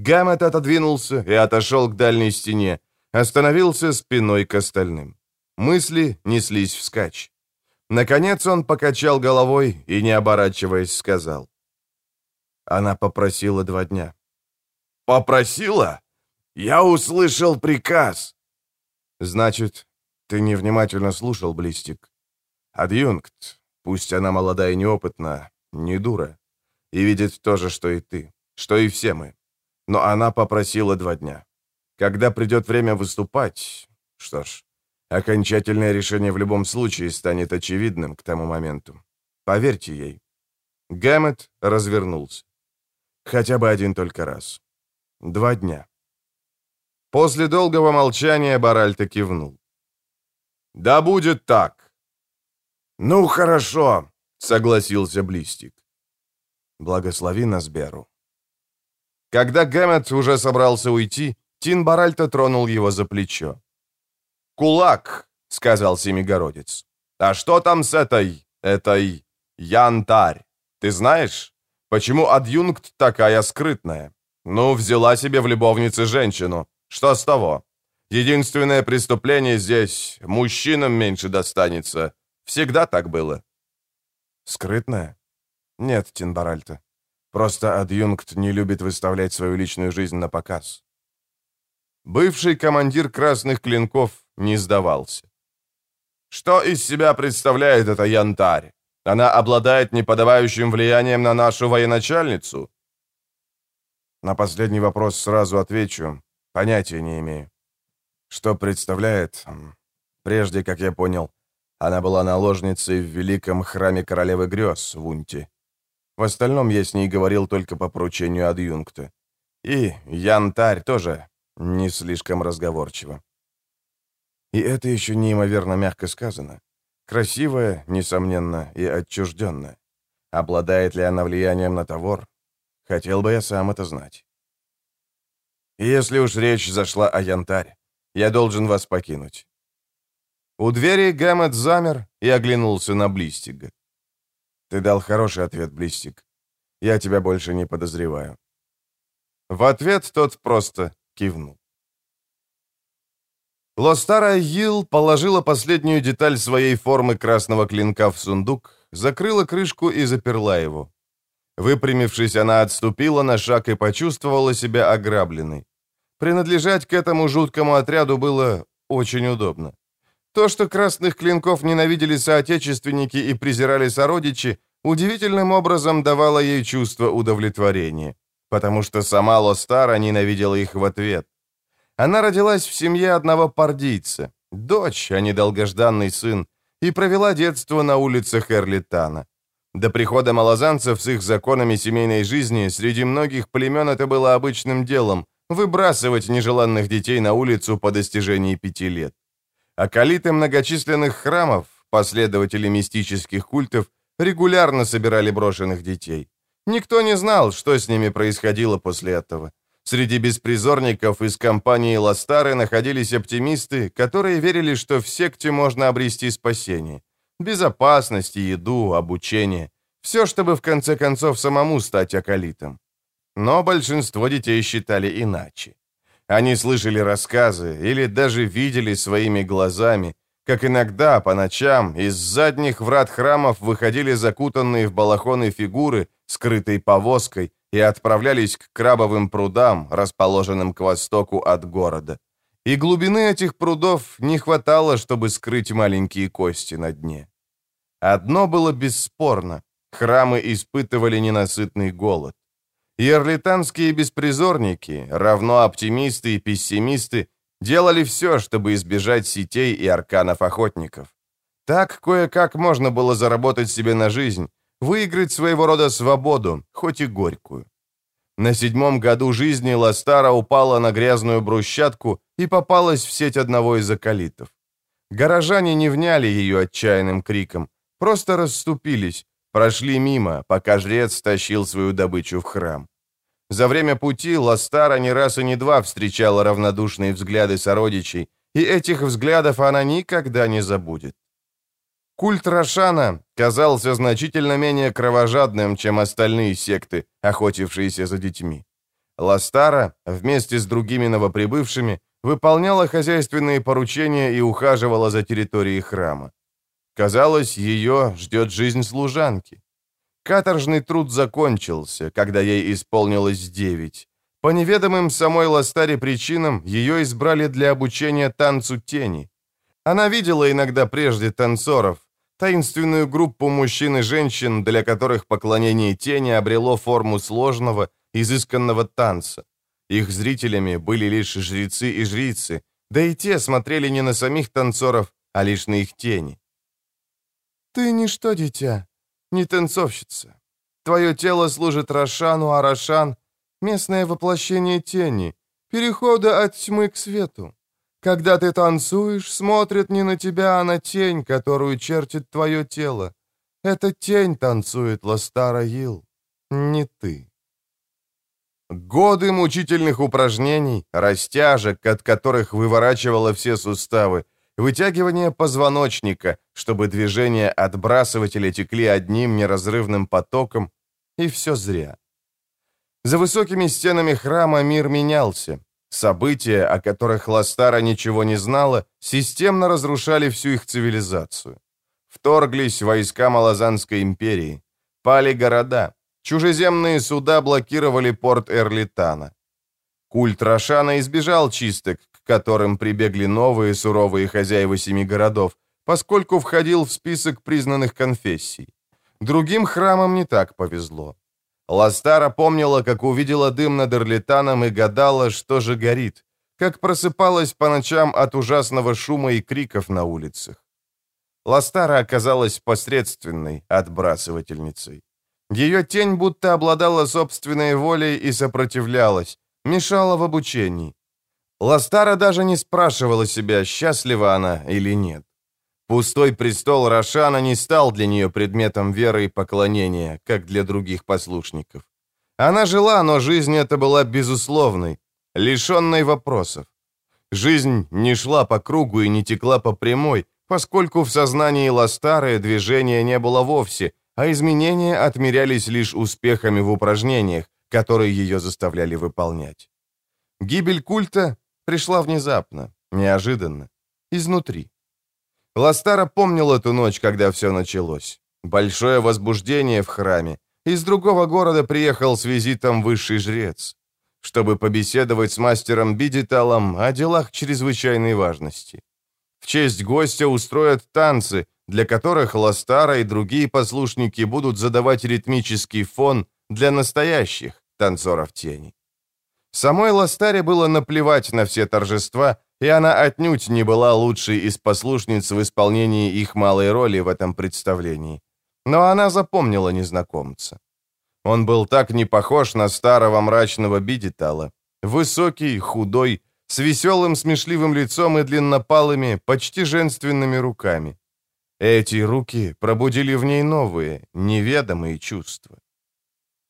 Гаммет отодвинулся и отошел к дальней стене, остановился спиной к остальным. Мысли неслись вскачь. Наконец он покачал головой и, не оборачиваясь, сказал. Она попросила два дня. «Попросила? Я услышал приказ!» «Значит, ты невнимательно слушал, Блистик. Адъюнкт, пусть она молодая и неопытна, не дура, и видит то же, что и ты, что и все мы. Но она попросила два дня. Когда придет время выступать, что ж, окончательное решение в любом случае станет очевидным к тому моменту. Поверьте ей. Гэммет развернулся. Хотя бы один только раз. Два дня. После долгого молчания Баральто кивнул. «Да будет так!» «Ну, хорошо!» — согласился Блистик. «Благослови нас, Беру». Когда Гэммет уже собрался уйти, Тин Баральто тронул его за плечо. «Кулак!» — сказал Семигородец. «А что там с этой... этой... янтарь? Ты знаешь, почему адъюнкт такая скрытная? Ну, взяла себе в любовнице женщину. Что с того? Единственное преступление здесь — мужчинам меньше достанется. Всегда так было». «Скрытная? Нет, Тинбаральто. Просто адъюнкт не любит выставлять свою личную жизнь на показ». Бывший командир красных клинков не сдавался. «Что из себя представляет эта янтарь? Она обладает неподавающим влиянием на нашу военачальницу?» На последний вопрос сразу отвечу. Понятия не имею. Что представляет? Прежде, как я понял, она была наложницей в великом храме королевы грез в Унте. В остальном я с ней говорил только по поручению адъюнкта. И Янтарь тоже не слишком разговорчиво. И это еще неимоверно мягко сказано. Красивая, несомненно, и отчужденная. Обладает ли она влиянием на товар? Хотел бы я сам это знать. если уж речь зашла о янтарь, я должен вас покинуть. У двери Гэммет замер и оглянулся на Блистига. Ты дал хороший ответ, Блистик. Я тебя больше не подозреваю. В ответ тот просто кивнул. Лостара Йил положила последнюю деталь своей формы красного клинка в сундук, закрыла крышку и заперла его. Выпрямившись, она отступила на шаг и почувствовала себя ограбленной. Принадлежать к этому жуткому отряду было очень удобно. То, что красных клинков ненавидели соотечественники и презирали сородичи, удивительным образом давало ей чувство удовлетворения, потому что сама Лостара ненавидела их в ответ. Она родилась в семье одного пардийца, дочь, а не долгожданный сын, и провела детство на улицах Эрлитана. До прихода малозанцев с их законами семейной жизни среди многих племен это было обычным делом – выбрасывать нежеланных детей на улицу по достижении пяти лет. Акалиты многочисленных храмов, последователи мистических культов, регулярно собирали брошенных детей. Никто не знал, что с ними происходило после этого. Среди беспризорников из компании Ластары находились оптимисты, которые верили, что в секте можно обрести спасение. Безопасность, еду, обучение. Все, чтобы в конце концов самому стать акалитом. Но большинство детей считали иначе. Они слышали рассказы или даже видели своими глазами, как иногда по ночам из задних врат храмов выходили закутанные в балахоны фигуры, скрытой повозкой, и отправлялись к крабовым прудам, расположенным к востоку от города. И глубины этих прудов не хватало, чтобы скрыть маленькие кости на дне. Одно было бесспорно — храмы испытывали ненасытный голод. Ярлитанские беспризорники, равно оптимисты и пессимисты, делали все, чтобы избежать сетей и арканов охотников. Так кое-как можно было заработать себе на жизнь, выиграть своего рода свободу, хоть и горькую. На седьмом году жизни Ластара упала на грязную брусчатку и попалась в сеть одного из околитов. Горожане не вняли ее отчаянным криком, просто расступились, прошли мимо, пока жрец тащил свою добычу в храм. За время пути Ластара не раз и не два встречала равнодушные взгляды сородичей, и этих взглядов она никогда не забудет. Культ Рошана казался значительно менее кровожадным, чем остальные секты, охотившиеся за детьми. Ластара вместе с другими новоприбывшими выполняла хозяйственные поручения и ухаживала за территорией храма. Казалось, ее ждет жизнь служанки. Каторжный труд закончился, когда ей исполнилось девять. По неведомым самой Ластаре причинам ее избрали для обучения танцу тени. Она видела иногда прежде танцоров, таинственную группу мужчин и женщин, для которых поклонение тени обрело форму сложного, изысканного танца. Их зрителями были лишь жрецы и жрицы, да и те смотрели не на самих танцоров, а лишь на их тени. «Ты ничто, дитя, не танцовщица. Твое тело служит Рошану, а Рошан — местное воплощение тени, перехода от тьмы к свету. Когда ты танцуешь, смотрит не на тебя, а на тень, которую чертит твое тело. Эта тень танцует Ластара Ил, не ты. Годы мучительных упражнений, растяжек, от которых выворачивало все суставы, вытягивание позвоночника, чтобы движения отбрасывателя текли одним неразрывным потоком, и все зря. За высокими стенами храма мир менялся. События, о которых Ластара ничего не знала, системно разрушали всю их цивилизацию. Вторглись войска Малазанской империи. Пали города. Чужеземные суда блокировали порт Эрлитана. Культ Рошана избежал чисток, которым прибегли новые суровые хозяева семи городов, поскольку входил в список признанных конфессий. Другим храмам не так повезло. Ластара помнила, как увидела дым над Эрлитаном и гадала, что же горит, как просыпалась по ночам от ужасного шума и криков на улицах. Ластара оказалась посредственной отбрасывательницей. Ее тень будто обладала собственной волей и сопротивлялась, мешала в обучении. Ластара даже не спрашивала себя, счастлива она или нет. Пустой престол Рошана не стал для нее предметом веры и поклонения, как для других послушников. Она жила, но жизнь эта была безусловной, лишенной вопросов. Жизнь не шла по кругу и не текла по прямой, поскольку в сознании Ластары движения не было вовсе, а изменения отмерялись лишь успехами в упражнениях, которые ее заставляли выполнять. Гибель культа пришла внезапно, неожиданно, изнутри. Ластара помнил эту ночь, когда все началось. Большое возбуждение в храме. Из другого города приехал с визитом высший жрец, чтобы побеседовать с мастером Бидиталом о делах чрезвычайной важности. В честь гостя устроят танцы, для которых Ластара и другие послушники будут задавать ритмический фон для настоящих танцоров тени. Самой Ластаре было наплевать на все торжества, и она отнюдь не была лучшей из послушниц в исполнении их малой роли в этом представлении. Но она запомнила незнакомца. Он был так не похож на старого мрачного Бидитала. Высокий, худой, с веселым смешливым лицом и длиннопалыми, почти женственными руками. Эти руки пробудили в ней новые, неведомые чувства.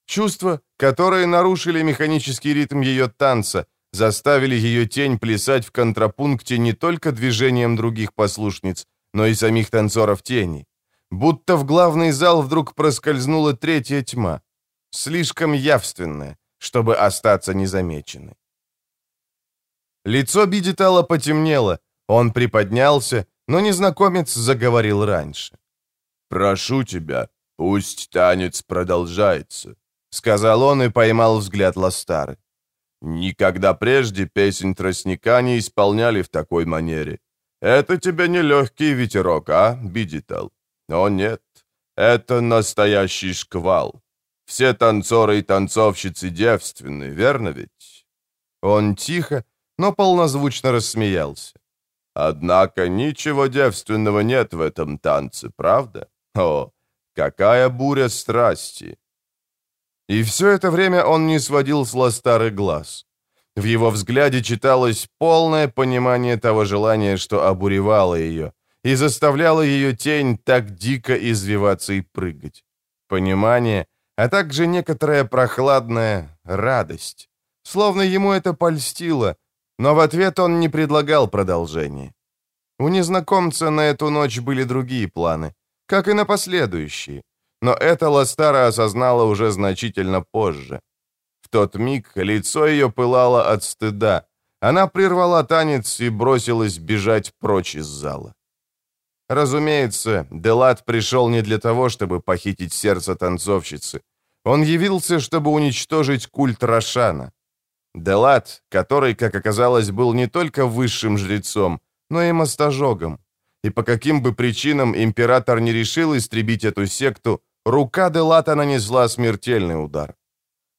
Чувства, которые нарушили механический ритм ее танца, заставили ее тень плясать в контрапункте не только движением других послушниц, но и самих танцоров тени. Будто в главный зал вдруг проскользнула третья тьма, слишком явственная, чтобы остаться незамеченной. Лицо Бидитала потемнело, он приподнялся, но незнакомец заговорил раньше. «Прошу тебя, пусть танец продолжается», — сказал он и поймал взгляд Ластары. Никогда прежде песень тростника не исполняли в такой манере. Это тебе не легкий ветерок, а, Бидитал? О нет, это настоящий шквал. Все танцоры и танцовщицы девственны, верно ведь?» Он тихо, но полнозвучно рассмеялся. «Однако ничего девственного нет в этом танце, правда? О, какая буря страсти! И все это время он не сводил с Ластары глаз. В его взгляде читалось полное понимание того желания, что обуревало ее, и заставляло ее тень так дико извиваться и прыгать. Понимание, а также некоторая прохладная радость. Словно ему это польстило, но в ответ он не предлагал продолжения. У незнакомца на эту ночь были другие планы. как и на последующие. Но это Ластара осознала уже значительно позже. В тот миг лицо ее пылало от стыда. Она прервала танец и бросилась бежать прочь из зала. Разумеется, Делат пришел не для того, чтобы похитить сердце танцовщицы. Он явился, чтобы уничтожить культ Рошана. Делат, который, как оказалось, был не только высшим жрецом, но и мастожогом. И по каким бы причинам император не решил истребить эту секту, рука Делата нанесла смертельный удар.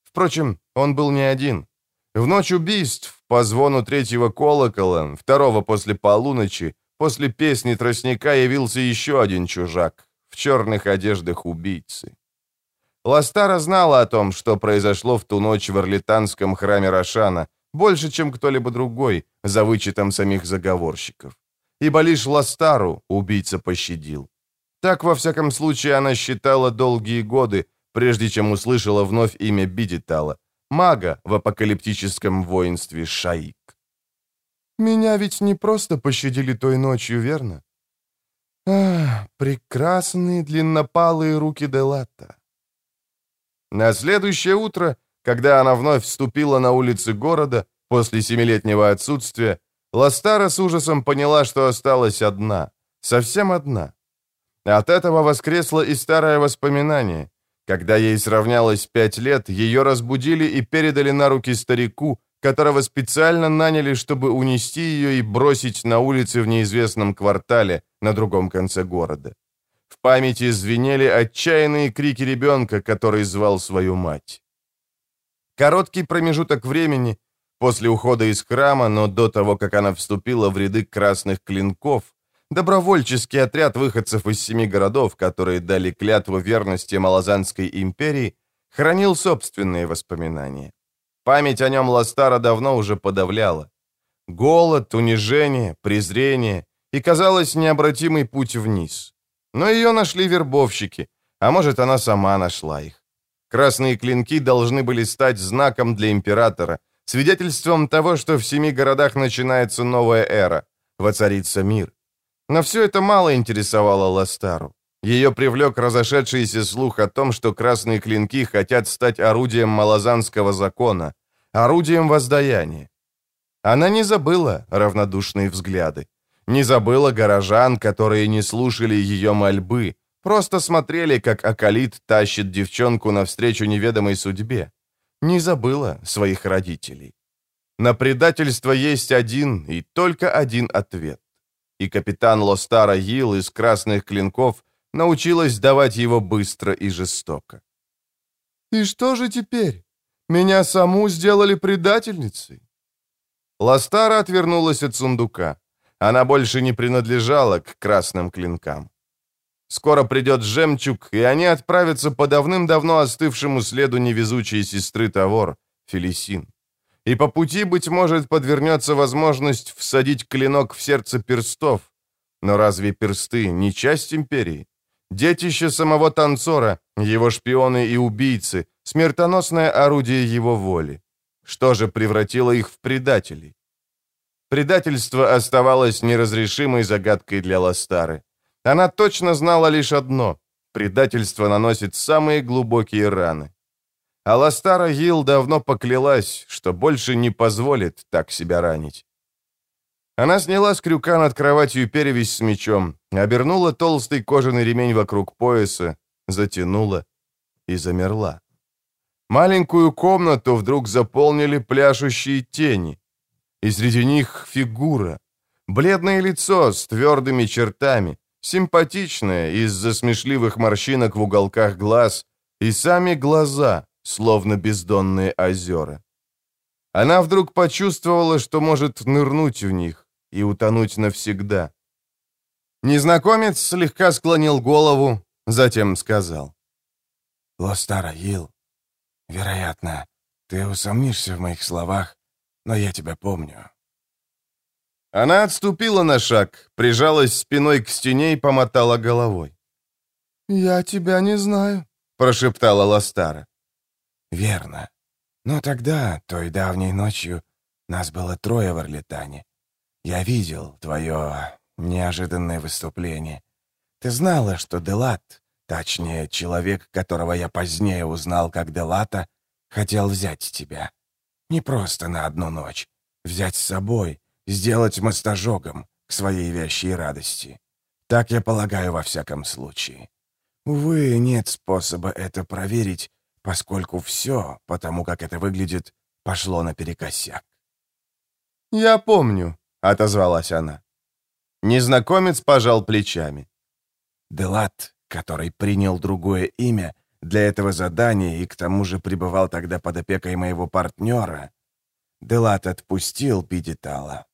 Впрочем, он был не один. В ночь убийств, по звону третьего колокола, второго после полуночи, после песни тростника явился еще один чужак в черных одеждах убийцы. Ластара знала о том, что произошло в ту ночь в Орлитанском храме Рошана, больше, чем кто-либо другой, за вычетом самих заговорщиков. Ибо лишь Ластару убийца пощадил. Так, во всяком случае, она считала долгие годы, прежде чем услышала вновь имя Бидитала, мага в апокалиптическом воинстве Шаик. «Меня ведь не просто пощадили той ночью, верно? Ах, прекрасные длиннопалые руки Делата. На следующее утро, когда она вновь вступила на улицы города после семилетнего отсутствия, Ластара с ужасом поняла, что осталась одна, совсем одна. От этого воскресло и старое воспоминание. Когда ей сравнялось пять лет, ее разбудили и передали на руки старику, которого специально наняли, чтобы унести ее и бросить на улице в неизвестном квартале на другом конце города. В памяти звенели отчаянные крики ребенка, который звал свою мать. Короткий промежуток времени после ухода из храма, но до того, как она вступила в ряды красных клинков, добровольческий отряд выходцев из семи городов, которые дали клятву верности Малазанской империи, хранил собственные воспоминания. Память о нем Ластара давно уже подавляла. Голод, унижение, презрение и, казалось, необратимый путь вниз. Но ее нашли вербовщики, а может, она сама нашла их. Красные клинки должны были стать знаком для императора, свидетельством того, что в семи городах начинается новая эра, воцарится мир. Но все это мало интересовало Ластару. Ее привлек разошедшийся слух о том, что красные клинки хотят стать орудием малозанского закона, орудием воздаяния. Она не забыла равнодушные взгляды. Не забыла горожан, которые не слушали ее мольбы, просто смотрели, как Акалит тащит девчонку навстречу неведомой судьбе. Не забыла своих родителей. На предательство есть один и только один ответ. И капитан Лостара Йил из красных клинков научилась давать его быстро и жестоко. «И что же теперь? Меня саму сделали предательницей?» Лостара отвернулась от сундука. Она больше не принадлежала к красным клинкам. Скоро придет жемчуг, и они отправятся по давным-давно остывшему следу невезучей сестры Тавор, Фелисин. И по пути, быть может, подвернется возможность всадить клинок в сердце перстов. Но разве персты не часть империи? Детище самого танцора, его шпионы и убийцы, смертоносное орудие его воли. Что же превратило их в предателей? Предательство оставалось неразрешимой загадкой для Ластары. Она точно знала лишь одно — предательство наносит самые глубокие раны. А Ластара Гил давно поклялась, что больше не позволит так себя ранить. Она сняла с крюка над кроватью перевязь с мечом, обернула толстый кожаный ремень вокруг пояса, затянула и замерла. Маленькую комнату вдруг заполнили пляшущие тени и среди них фигура. Бледное лицо с твердыми чертами, симпатичное из-за смешливых морщинок в уголках глаз, и сами глаза, словно бездонные озера. Она вдруг почувствовала, что может нырнуть в них и утонуть навсегда. Незнакомец слегка склонил голову, затем сказал. «Лостара, Ил, вероятно, ты усомнишься в моих словах, но я тебя помню». Она отступила на шаг, прижалась спиной к стене и помотала головой. «Я тебя не знаю», — прошептала Ластара. «Верно. Но тогда, той давней ночью, нас было трое в Орлетане. Я видел твое неожиданное выступление. Ты знала, что Делат, точнее, человек, которого я позднее узнал как Делата, хотел взять тебя. Не просто на одну ночь. Взять с собой, сделать мостожогом к своей вящей радости. Так я полагаю во всяком случае. Увы, нет способа это проверить, поскольку все, потому как это выглядит, пошло наперекосяк. «Я помню», — отозвалась она. Незнакомец пожал плечами. Делат, который принял другое имя для этого задания и к тому же пребывал тогда под опекой моего партнера, Делат отпустил Пидитала.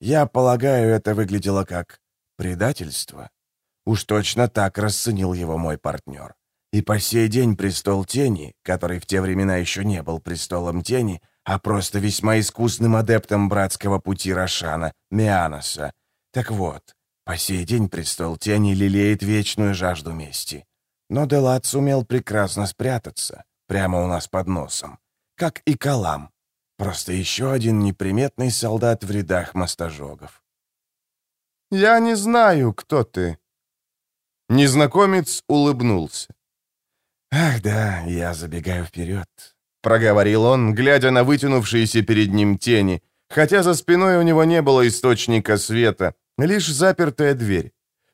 Я полагаю, это выглядело как предательство. Уж точно так расценил его мой партнер. И по сей день престол тени, который в те времена еще не был престолом тени, а просто весьма искусным адептом братского пути Рошана, Мианоса. Так вот, по сей день престол тени лелеет вечную жажду мести. Но Делат сумел прекрасно спрятаться, прямо у нас под носом. Как и Калам. Просто еще один неприметный солдат в рядах мостожогов. «Я не знаю, кто ты». Незнакомец улыбнулся. «Ах да, я забегаю вперед», — проговорил он, глядя на вытянувшиеся перед ним тени, хотя за спиной у него не было источника света, лишь запертая дверь.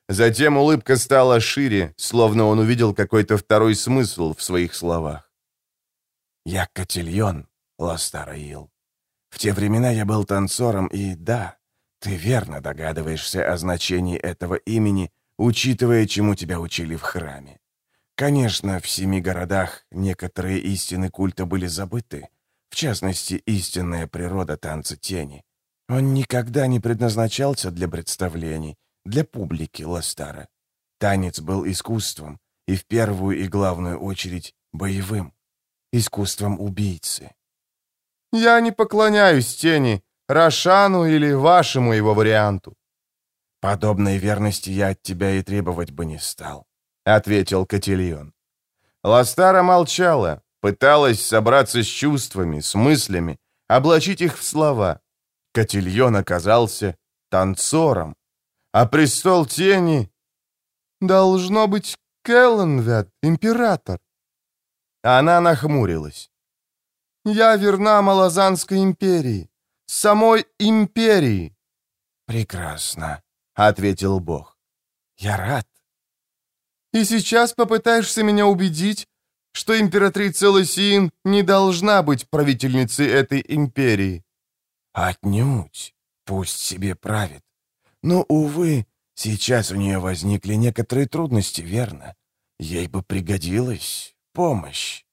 Затем улыбка стала шире, словно он увидел какой-то второй смысл в своих словах. «Я котельон, Ластараил. В те времена я был танцором, и да, ты верно догадываешься о значении этого имени, учитывая, чему тебя учили в храме. Конечно, в семи городах некоторые истины культа были забыты, в частности, истинная природа танца тени. Он никогда не предназначался для представлений, для публики Ластара. Танец был искусством, и в первую и главную очередь боевым, искусством убийцы. «Я не поклоняюсь тени, Рошану или вашему его варианту». «Подобной верности я от тебя и требовать бы не стал», — ответил Котильон. Ластара молчала, пыталась собраться с чувствами, с мыслями, облачить их в слова. Котильон оказался танцором, а престол тени... Должно быть Келленвед, император. Она нахмурилась. Я верна Малазанской империи, самой империи. Прекрасно, ответил Бог. Я рад. И сейчас попытаешься меня убедить, что императрица Лосиин не должна быть правительницей этой империи. Отнюдь. Пусть себе правит. Но, увы, сейчас у нее возникли некоторые трудности, верно? Ей бы пригодилась помощь.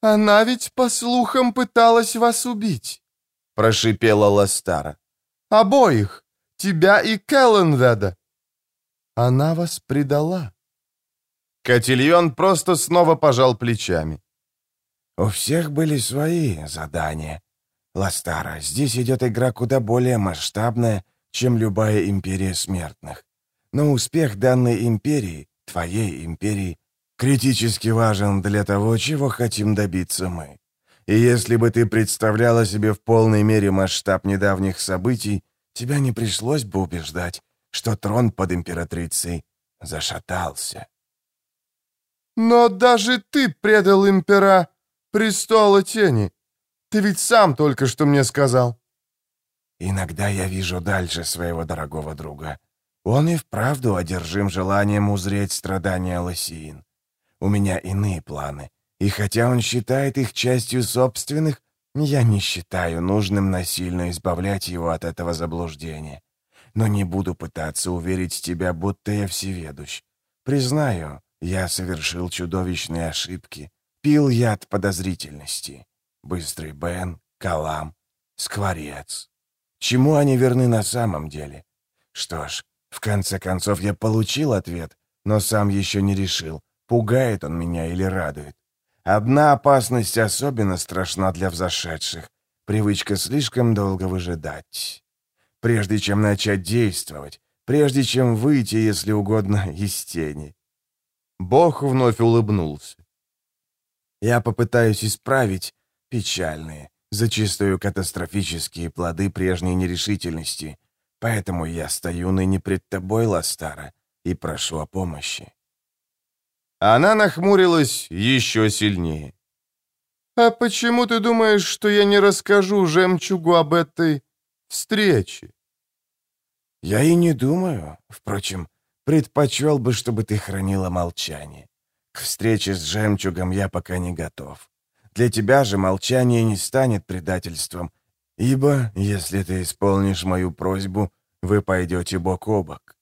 «Она ведь, по слухам, пыталась вас убить», — прошипела Ластара. «Обоих, тебя и Келленведа. Она вас предала». Котильон просто снова пожал плечами. «У всех были свои задания. Ластара, здесь идет игра куда более масштабная, чем любая империя смертных. Но успех данной империи, твоей империи, критически важен для того, чего хотим добиться мы. И если бы ты представляла себе в полной мере масштаб недавних событий, тебя не пришлось бы убеждать, что трон под императрицей зашатался. «Но даже ты предал импера престола тени. Ты ведь сам только что мне сказал». «Иногда я вижу дальше своего дорогого друга. Он и вправду одержим желанием узреть страдания Лосиин. У меня иные планы, и хотя он считает их частью собственных, я не считаю нужным насильно избавлять его от этого заблуждения. Но не буду пытаться уверить тебя, будто я всеведущ. Признаю, я совершил чудовищные ошибки, пил яд подозрительности. Быстрый Бен, Калам, Скворец. Чему они верны на самом деле? Что ж, в конце концов я получил ответ, но сам еще не решил, пугает он меня или радует. Одна опасность особенно страшна для взошедших. Привычка слишком долго выжидать. Прежде чем начать действовать, прежде чем выйти, если угодно, из тени. Бог вновь улыбнулся. Я попытаюсь исправить печальные, зачастую катастрофические плоды прежней нерешительности. Поэтому я стою ныне пред тобой, Ластара, и прошу о помощи». Она нахмурилась еще сильнее. «А почему ты думаешь, что я не расскажу жемчугу об этой встрече?» «Я и не думаю. Впрочем, предпочел бы, чтобы ты хранила молчание. К встрече с жемчугом я пока не готов. Для тебя же молчание не станет предательством, ибо, если ты исполнишь мою просьбу, вы пойдете бок о бок.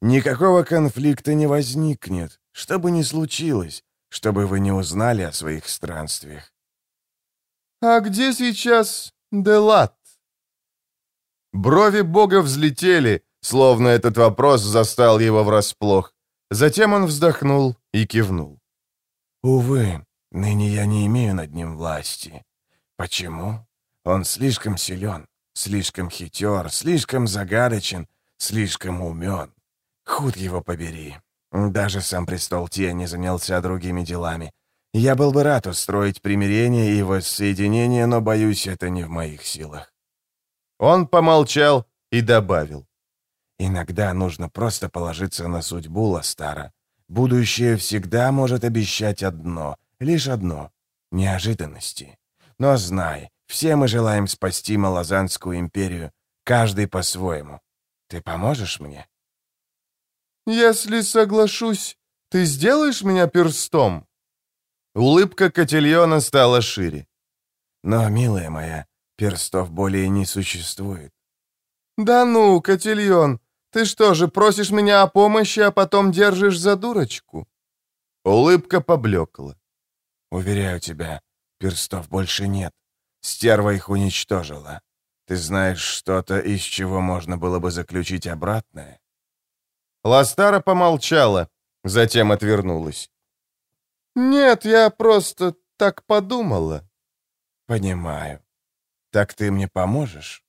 Никакого конфликта не возникнет, что бы ни случилось, чтобы вы не узнали о своих странствиях. «А где сейчас Делат?» Брови бога взлетели, словно этот вопрос застал его врасплох. Затем он вздохнул и кивнул. «Увы, ныне я не имею над ним власти. Почему? Он слишком силен, слишком хитер, слишком загадочен, слишком умен. Худ его побери. Даже сам престол тени занялся другими делами. Я был бы рад устроить примирение и воссоединение, но, боюсь, это не в моих силах. Он помолчал и добавил. «Иногда нужно просто положиться на судьбу Ластара. Будущее всегда может обещать одно, лишь одно — неожиданности. Но знай, все мы желаем спасти Малазанскую империю, каждый по-своему. Ты поможешь мне?» «Если соглашусь, ты сделаешь меня перстом?» Улыбка Котельона стала шире. «Но, милая моя, Перстов более не существует. «Да ну, Котельон, ты что же, просишь меня о помощи, а потом держишь за дурочку?» Улыбка поблекла. «Уверяю тебя, перстов больше нет. Стерва их уничтожила. Ты знаешь что-то, из чего можно было бы заключить обратное?» Ластара помолчала, затем отвернулась. «Нет, я просто так подумала». «Понимаю. «Так ты мне поможешь?»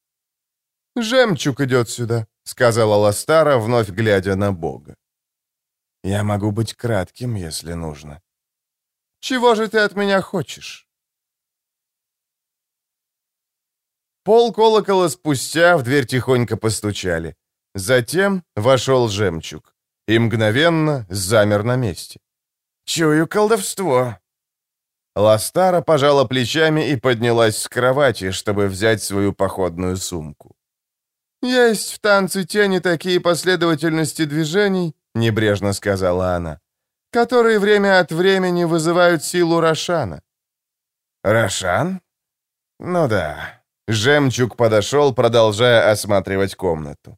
«Жемчуг идет сюда», — сказала Ластара, вновь глядя на Бога. «Я могу быть кратким, если нужно». «Чего же ты от меня хочешь?» Пол колокола спустя в дверь тихонько постучали. Затем вошел жемчуг и мгновенно замер на месте. «Чую колдовство», Ластара пожала плечами и поднялась с кровати, чтобы взять свою походную сумку. «Есть в танце тени такие последовательности движений», — небрежно сказала она, «которые время от времени вызывают силу Рошана». «Рошан? Ну да». Жемчуг подошел, продолжая осматривать комнату.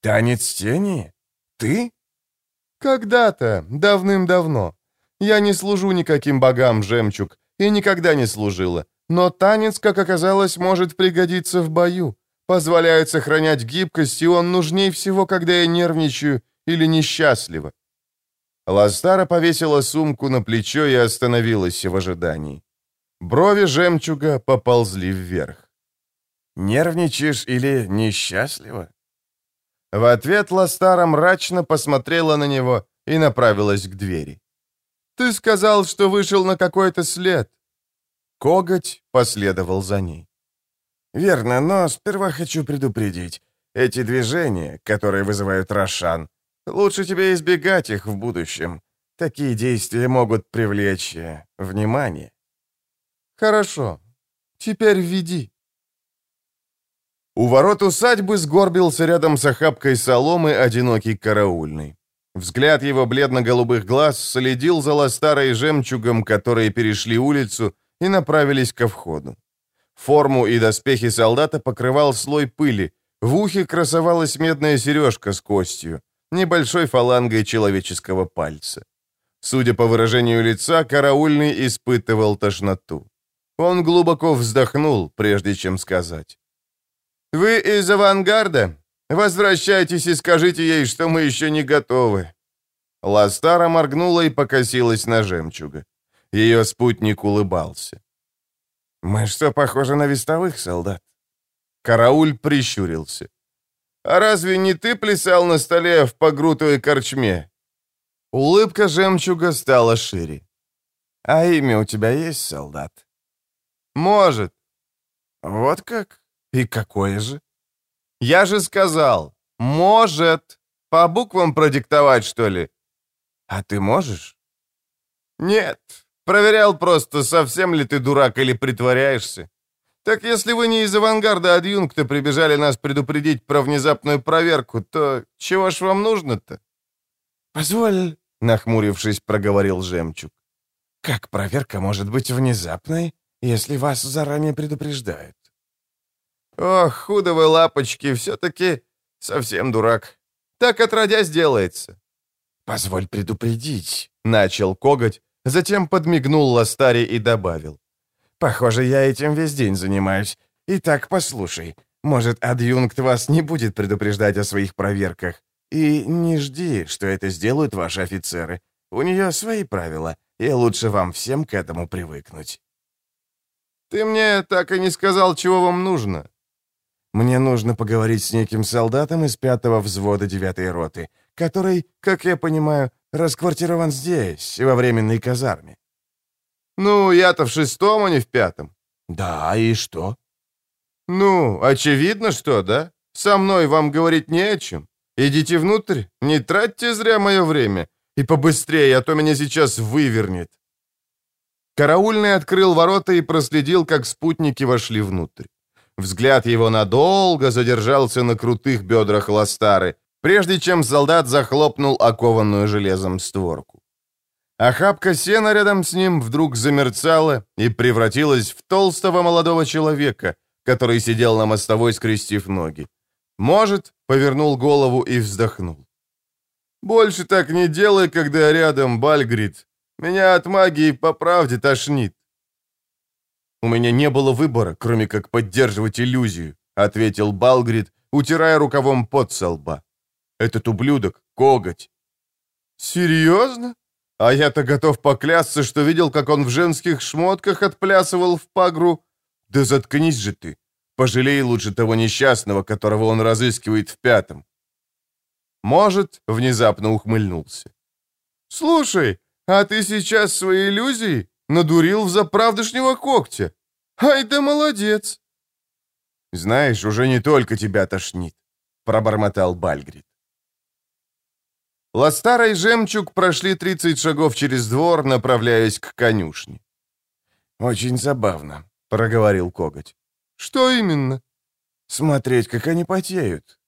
«Танец тени? Ты?» «Когда-то, давным-давно. Я не служу никаким богам, жемчуг, и никогда не служила. Но танец, как оказалось, может пригодиться в бою. Позволяет сохранять гибкость, и он нужней всего, когда я нервничаю или несчастлива. Ластара повесила сумку на плечо и остановилась в ожидании. Брови жемчуга поползли вверх. «Нервничаешь или несчастлива?» В ответ Ластара мрачно посмотрела на него и направилась к двери. Ты сказал, что вышел на какой-то след». Коготь последовал за ней. «Верно, но сперва хочу предупредить. Эти движения, которые вызывают Рошан, лучше тебе избегать их в будущем. Такие действия могут привлечь э, внимание». «Хорошо. Теперь веди». У ворот усадьбы сгорбился рядом с охапкой соломы одинокий караульный. Взгляд его бледно-голубых глаз следил за ластарой жемчугом, которые перешли улицу и направились ко входу. Форму и доспехи солдата покрывал слой пыли, в ухе красовалась медная сережка с костью, небольшой фалангой человеческого пальца. Судя по выражению лица, караульный испытывал тошноту. Он глубоко вздохнул, прежде чем сказать. «Вы из авангарда? Возвращайтесь и скажите ей, что мы еще не готовы». Ластара моргнула и покосилась на жемчуга. Ее спутник улыбался. «Мы что, похожи на вестовых солдат?» Карауль прищурился. «А разве не ты плясал на столе в погрутой корчме?» Улыбка жемчуга стала шире. «А имя у тебя есть, солдат?» «Может». «Вот как? И какое же?» Я же сказал, может. По буквам продиктовать, что ли?» «А ты можешь?» «Нет. Проверял просто, совсем ли ты дурак или притворяешься. Так если вы не из авангарда адъюнкта прибежали нас предупредить про внезапную проверку, то чего ж вам нужно-то?» «Позволь», — нахмурившись, проговорил Жемчуг. «Как проверка может быть внезапной, если вас заранее предупреждают?» «Ох, худо вы, лапочки, все-таки совсем дурак. Так отродясь делается». «Позволь предупредить», — начал коготь, затем подмигнул Ластари и добавил. «Похоже, я этим весь день занимаюсь. Итак, послушай, может, адъюнкт вас не будет предупреждать о своих проверках. И не жди, что это сделают ваши офицеры. У нее свои правила, и лучше вам всем к этому привыкнуть». «Ты мне так и не сказал, чего вам нужно». «Мне нужно поговорить с неким солдатом из пятого взвода девятой роты, который, как я понимаю, расквартирован здесь, во временной казарме». «Ну, я-то в шестом, а не в пятом». «Да, и что?» «Ну, очевидно, что, да? Со мной вам говорить не о чем. Идите внутрь, не тратьте зря мое время. И побыстрее, а то меня сейчас вывернет». Караульный открыл ворота и проследил, как спутники вошли внутрь. Взгляд его надолго задержался на крутых бедрах Ластары, прежде чем солдат захлопнул окованную железом створку. Охапка сена рядом с ним вдруг замерцала и превратилась в толстого молодого человека, который сидел на мостовой, скрестив ноги. Может, повернул голову и вздохнул. «Больше так не делай, когда рядом Бальгрид. Меня от магии по правде тошнит». «У меня не было выбора, кроме как поддерживать иллюзию», — ответил Балгрид, утирая рукавом под со лба. «Этот ублюдок — коготь». «Серьезно? А я-то готов поклясться, что видел, как он в женских шмотках отплясывал в пагру. Да заткнись же ты. Пожалей лучше того несчастного, которого он разыскивает в пятом. Может, внезапно ухмыльнулся. «Слушай, а ты сейчас свои иллюзии надурил в заправдышнего когтя? Ай да молодец!» «Знаешь, уже не только тебя тошнит», — пробормотал Бальгрид. Ластара и Жемчуг прошли 30 шагов через двор, направляясь к конюшне. «Очень забавно», — проговорил коготь. «Что именно?» «Смотреть, как они потеют».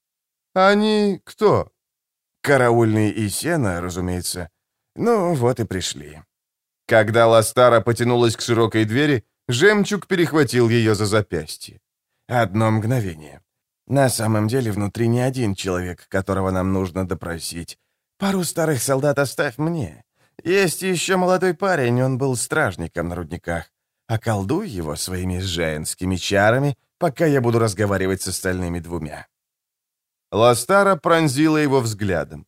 «Они кто?» «Караульные и сена, разумеется. Ну, вот и пришли». Когда Ластара потянулась к широкой двери, жемчуг перехватил ее за запястье. «Одно мгновение. На самом деле внутри не один человек, которого нам нужно допросить. Пару старых солдат оставь мне. Есть еще молодой парень, он был стражником на рудниках. Околдуй его своими женскими чарами, пока я буду разговаривать с остальными двумя». Ластара пронзила его взглядом.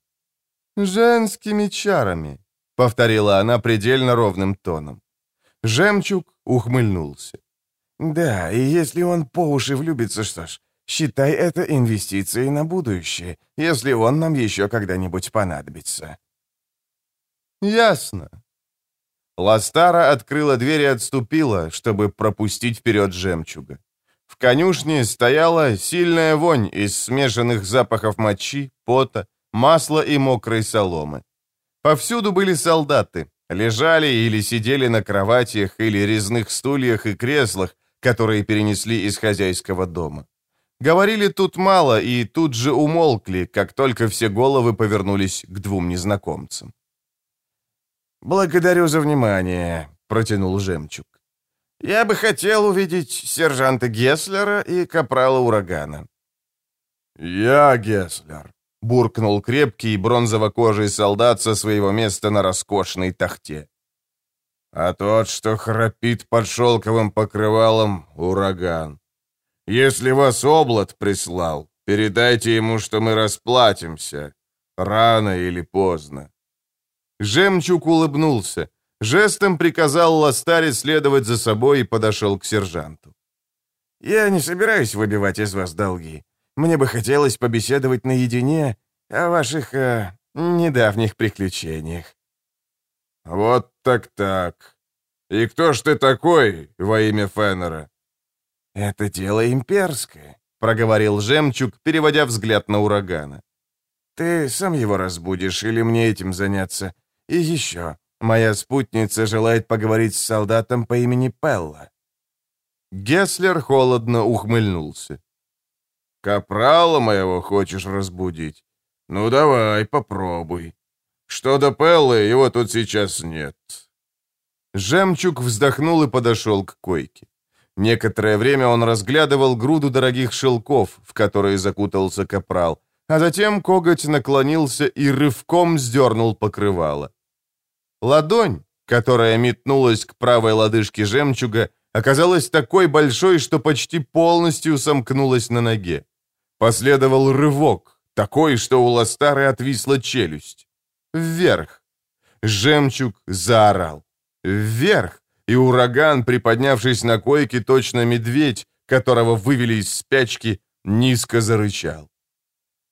«Женскими чарами», — повторила она предельно ровным тоном. Жемчуг ухмыльнулся. «Да, и если он по уши влюбится, что ж, считай это инвестицией на будущее, если он нам еще когда-нибудь понадобится». «Ясно», Ластара открыла дверь и отступила, чтобы пропустить вперед жемчуга. В конюшне стояла сильная вонь из смешанных запахов мочи, пота, масла и мокрой соломы. Повсюду были солдаты, лежали или сидели на кроватях или резных стульях и креслах, которые перенесли из хозяйского дома. Говорили тут мало и тут же умолкли, как только все головы повернулись к двум незнакомцам. «Благодарю за внимание», — протянул Жемчуг. «Я бы хотел увидеть сержанта Гесслера и капрала Урагана». «Я Гесслер», — буркнул крепкий бронзово-кожий солдат со своего места на роскошной тахте. «А тот, что храпит под шелковым покрывалом, — ураган. Если вас облад прислал, передайте ему, что мы расплатимся, рано или поздно». Жемчуг улыбнулся. Жестом приказал Ластаре следовать за собой и подошел к сержанту. «Я не собираюсь выбивать из вас долги. Мне бы хотелось побеседовать наедине о ваших э, недавних приключениях». «Вот так-так. И кто ж ты такой во имя Феннера?» «Это дело имперское», — проговорил Жемчуг, переводя взгляд на урагана. ты сам его разбудишь или мне этим заняться? И еще, моя спутница желает поговорить с солдатом по имени Пелла». Гесслер холодно ухмыльнулся. «Капрала моего хочешь разбудить? Ну давай, попробуй. Что до Пеллы, его тут сейчас нет». Жемчуг вздохнул и подошел к койке. Некоторое время он разглядывал груду дорогих шелков, в которые закутался капрал, а затем коготь наклонился и рывком сдернул покрывало. Ладонь, которая метнулась к правой лодыжке жемчуга, оказалась такой большой, что почти полностью сомкнулась на ноге. Последовал рывок, такой, что у Ластары отвисла челюсть. Вверх. Жемчуг заорал. Вверх, и ураган, приподнявшись на койке, точно медведь, которого вывели из спячки, низко зарычал.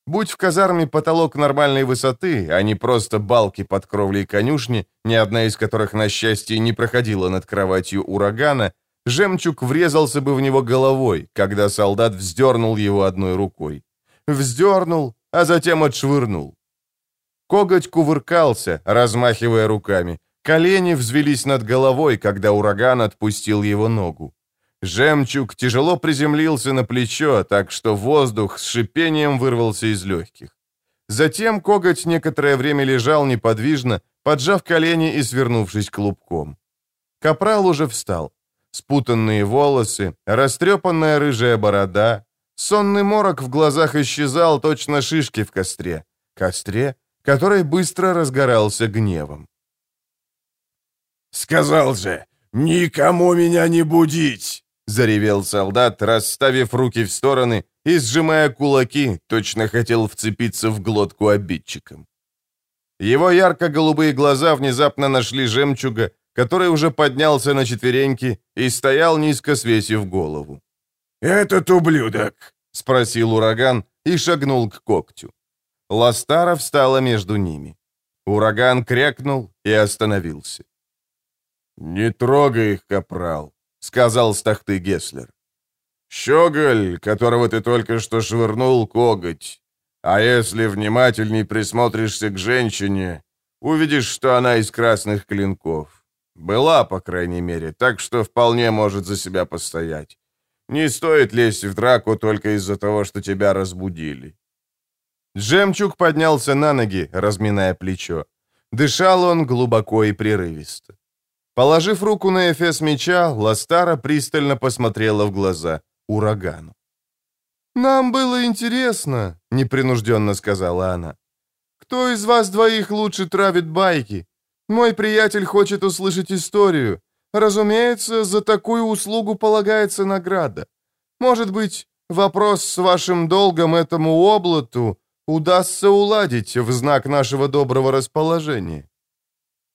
Будь в казарме потолок нормальной высоты, а не просто балки под кровлей конюшни, ни одна из которых, на счастье, не проходила над кроватью урагана, жемчуг врезался бы в него головой, когда солдат вздернул его одной рукой. Вздернул, а затем отшвырнул. Коготь кувыркался, размахивая руками, Колени взвелись над головой, когда ураган отпустил его ногу. Жемчуг тяжело приземлился на плечо, так что воздух с шипением вырвался из легких. Затем коготь некоторое время лежал неподвижно, поджав колени и свернувшись клубком. Капрал уже встал. Спутанные волосы, растрепанная рыжая борода. Сонный морок в глазах исчезал, точно шишки в костре. Костре, который быстро разгорался гневом. «Сказал же, никому меня не будить!» — заревел солдат, расставив руки в стороны и сжимая кулаки, точно хотел вцепиться в глотку обидчикам. Его ярко-голубые глаза внезапно нашли жемчуга, который уже поднялся на четвереньки и стоял низко свесив голову. «Этот ублюдок!» — спросил ураган и шагнул к когтю. Ластара встала между ними. Ураган крякнул и остановился. «Не трогай их, капрал», — сказал с тахты Гесслер. «Щеголь, которого ты только что швырнул, коготь. А если внимательней присмотришься к женщине, увидишь, что она из красных клинков. Была, по крайней мере, так что вполне может за себя постоять. Не стоит лезть в драку только из-за того, что тебя разбудили». Жемчуг поднялся на ноги, разминая плечо. Дышал он глубоко и прерывисто. Положив руку на эфес меча, Ластара пристально посмотрела в глаза урагану. «Нам было интересно», — непринужденно сказала она. «Кто из вас двоих лучше травит байки? Мой приятель хочет услышать историю. Разумеется, за такую услугу полагается награда. Может быть, вопрос с вашим долгом этому облату удастся уладить в знак нашего доброго расположения».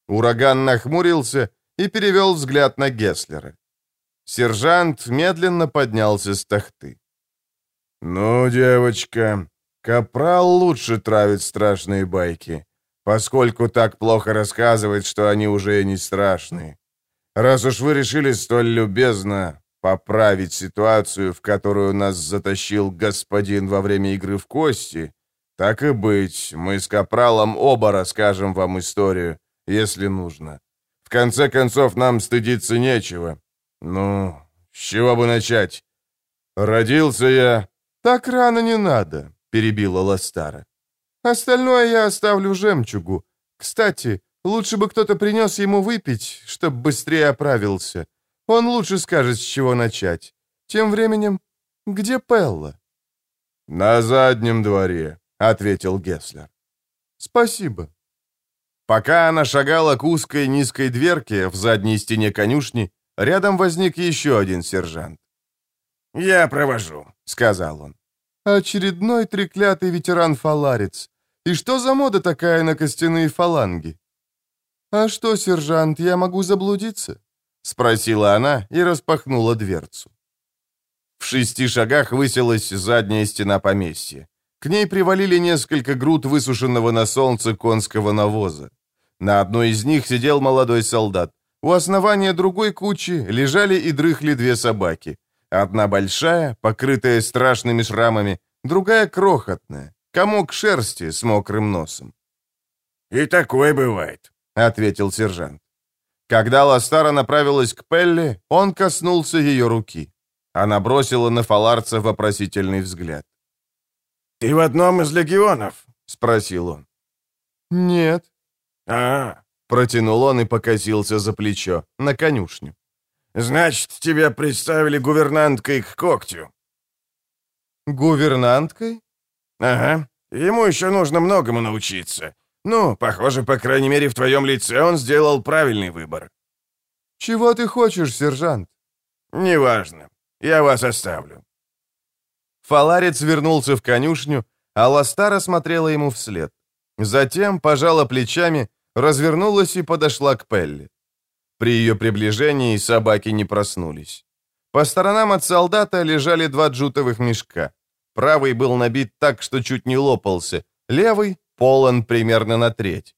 Ураган нахмурился и перевел взгляд на Гесслера. Сержант медленно поднялся с тахты. «Ну, девочка, Капрал лучше травит страшные байки, поскольку так плохо рассказывает, что они уже и не страшные. Раз уж вы решили столь любезно поправить ситуацию, в которую нас затащил господин во время игры в кости, так и быть, мы с Капралом оба расскажем вам историю, если нужно конце концов, нам стыдиться нечего. Ну, с чего бы начать? Родился я...» «Так рано не надо», — перебила Ластара. «Остальное я оставлю жемчугу. Кстати, лучше бы кто-то принес ему выпить, чтобы быстрее оправился. Он лучше скажет, с чего начать. Тем временем, где Пелла?» «На заднем дворе», — ответил Гесслер. «Спасибо». Пока она шагала к узкой низкой дверке в задней стене конюшни, рядом возник еще один сержант. «Я провожу», — сказал он. «Очередной треклятый ветеран-фаларец. И что за мода такая на костяные фаланги?» «А что, сержант, я могу заблудиться?» — спросила она и распахнула дверцу. В шести шагах высилась задняя стена поместья. К ней привалили несколько груд высушенного на солнце конского навоза. На одной из них сидел молодой солдат. У основания другой кучи лежали и дрыхли две собаки. Одна большая, покрытая страшными шрамами, другая крохотная, комок шерсти с мокрым носом. «И такое бывает», — ответил сержант. Когда Ластара направилась к Пелли, он коснулся ее руки. Она бросила на Фаларца вопросительный взгляд. «Ты в одном из легионов?» — спросил он. «Нет». «А, Протянул он и покосился за плечо, на конюшню. «Значит, тебя представили гувернанткой к когтю?» «Гувернанткой?» «Ага. Ему еще нужно многому научиться. Ну, похоже, по крайней мере, в твоем лице он сделал правильный выбор». «Чего ты хочешь, сержант?» «Неважно. Я вас оставлю». Фаларец вернулся в конюшню, а Ластара смотрела ему вслед. Затем пожала плечами развернулась и подошла к Пелли. При ее приближении собаки не проснулись. По сторонам от солдата лежали два джутовых мешка. Правый был набит так, что чуть не лопался, левый полон примерно на треть.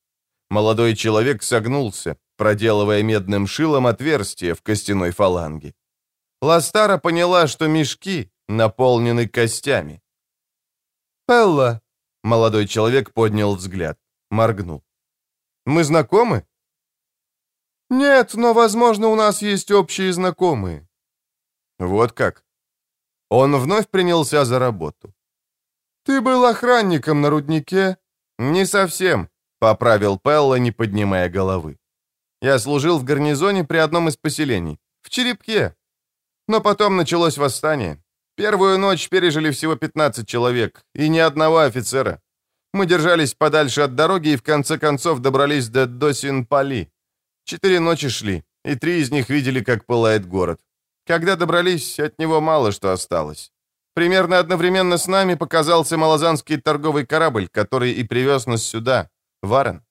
Молодой человек согнулся, проделывая медным шилом отверстие в костяной фаланге. Ластара поняла, что мешки наполнены костями. «Пелла!» — молодой человек поднял взгляд, моргнул. Мы знакомы?» «Нет, но, возможно, у нас есть общие знакомые». «Вот как?» Он вновь принялся за работу. «Ты был охранником на руднике?» «Не совсем», — поправил Пелла, не поднимая головы. «Я служил в гарнизоне при одном из поселений, в Черепке. Но потом началось восстание. Первую ночь пережили всего 15 человек, и ни одного офицера. Мы держались подальше от дороги и в конце концов добрались до Досин-Пали. Четыре ночи шли, и три из них видели, как пылает город. Когда добрались, от него мало что осталось. Примерно одновременно с нами показался малозанский торговый корабль, который и привез нас сюда, в Арен.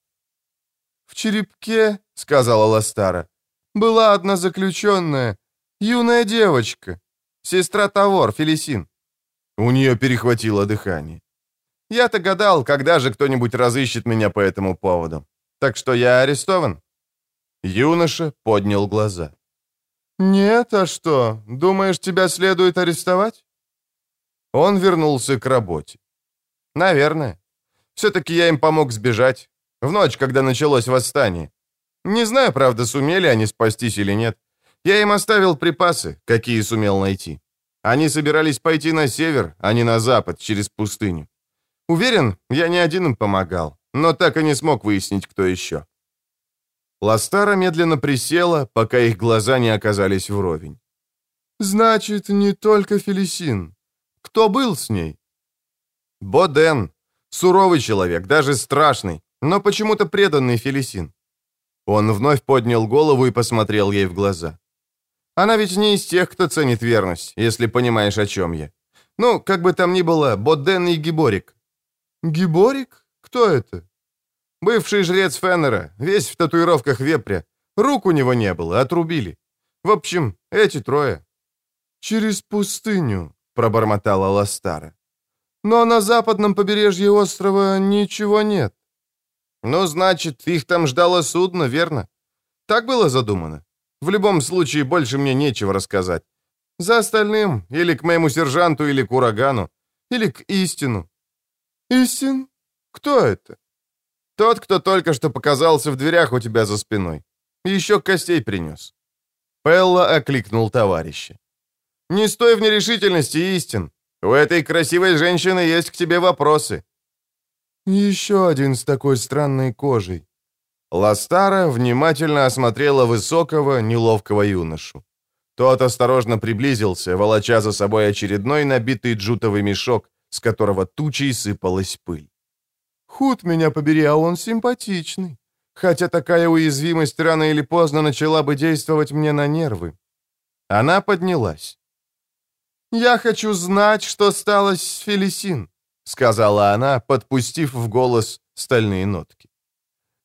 «В черепке, — сказала Ластара, — была одна заключенная, юная девочка, сестра Тавор, Фелисин». У нее перехватило дыхание. Я-то гадал, когда же кто-нибудь разыщет меня по этому поводу. Так что я арестован». Юноша поднял глаза. «Нет, а что, думаешь, тебя следует арестовать?» Он вернулся к работе. «Наверное. Все-таки я им помог сбежать. В ночь, когда началось восстание. Не знаю, правда, сумели они спастись или нет. Я им оставил припасы, какие сумел найти. Они собирались пойти на север, а не на запад, через пустыню. Уверен, я не один им помогал, но так и не смог выяснить, кто еще. Ластара медленно присела, пока их глаза не оказались вровень. «Значит, не только Фелисин. Кто был с ней?» «Боден. Суровый человек, даже страшный, но почему-то преданный Фелисин». Он вновь поднял голову и посмотрел ей в глаза. «Она ведь не из тех, кто ценит верность, если понимаешь, о чем я. Ну, как бы там ни было, Боден и Гиборик. «Гиборик? Кто это?» «Бывший жрец Феннера, весь в татуировках вепря. Рук у него не было, отрубили. В общем, эти трое». «Через пустыню», — пробормотала Ластара. «Но на западном побережье острова ничего нет». «Ну, значит, их там ждало судно, верно? Так было задумано? В любом случае, больше мне нечего рассказать. За остальным, или к моему сержанту, или к урагану, или к истину. «Истин? Кто это?» «Тот, кто только что показался в дверях у тебя за спиной. Еще костей принес». Пелла окликнул товарища. «Не стой в нерешительности, Истин. У этой красивой женщины есть к тебе вопросы». «Еще один с такой странной кожей». Ластара внимательно осмотрела высокого, неловкого юношу. Тот осторожно приблизился, волоча за собой очередной набитый джутовый мешок, с которого тучей сыпалась пыль. «Худ меня побери, а он симпатичный. Хотя такая уязвимость рано или поздно начала бы действовать мне на нервы». Она поднялась. «Я хочу знать, что стало с Фелисин», — сказала она, подпустив в голос стальные нотки.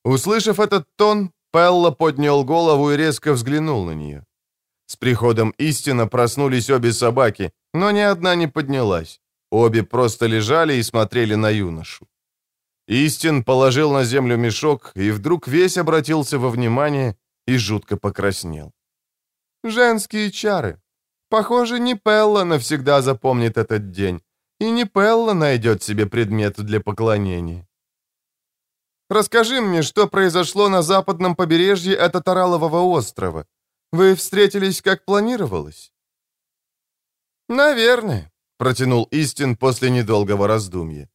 Услышав этот тон, Пелла поднял голову и резко взглянул на нее. С приходом истина проснулись обе собаки, но ни одна не поднялась. Обе просто лежали и смотрели на юношу. Истин положил на землю мешок и вдруг весь обратился во внимание и жутко покраснел. «Женские чары. Похоже, не Пелла навсегда запомнит этот день. И не Пелла найдет себе предмет для поклонения. Расскажи мне, что произошло на западном побережье от Таралового острова. Вы встретились, как планировалось?» «Наверное», — протянул Истин после недолгого раздумья.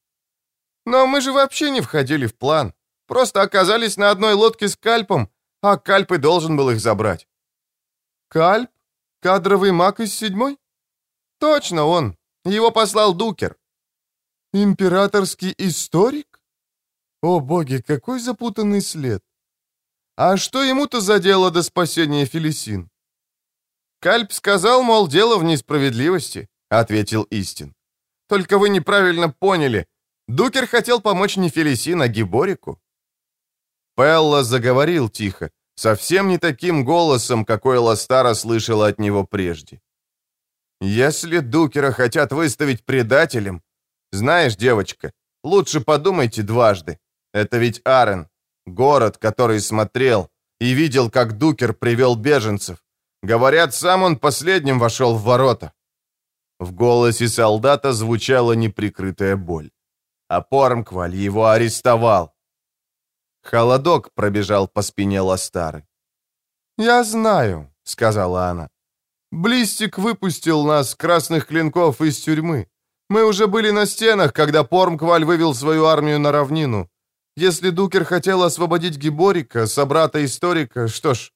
«Но мы же вообще не входили в план. Просто оказались на одной лодке с Кальпом, а Кальп и должен был их забрать». «Кальп? Кадровый маг из седьмой?» «Точно он. Его послал Дукер». «Императорский историк? О, боги, какой запутанный след. А что ему-то за дело до спасения Фелисин? Кальп сказал, мол, дело в несправедливости, ответил Истин. Только вы неправильно поняли. Дукер хотел помочь не Фелисин, а Гиборику. Пелла заговорил тихо, совсем не таким голосом, какой Ластара слышала от него прежде. «Если Дукера хотят выставить предателем, знаешь, девочка, лучше подумайте дважды. Это ведь Арен, Город, который смотрел и видел, как Дукер привел беженцев. Говорят, сам он последним вошел в ворота. В голосе солдата звучала неприкрытая боль. А Пормкваль его арестовал. Холодок пробежал по спине Ластары. «Я знаю», — сказала она. «Блистик выпустил нас, красных клинков, из тюрьмы. Мы уже были на стенах, когда Пормкваль вывел свою армию на равнину. Если Дукер хотел освободить Гиборика, собрата-историка, что ж,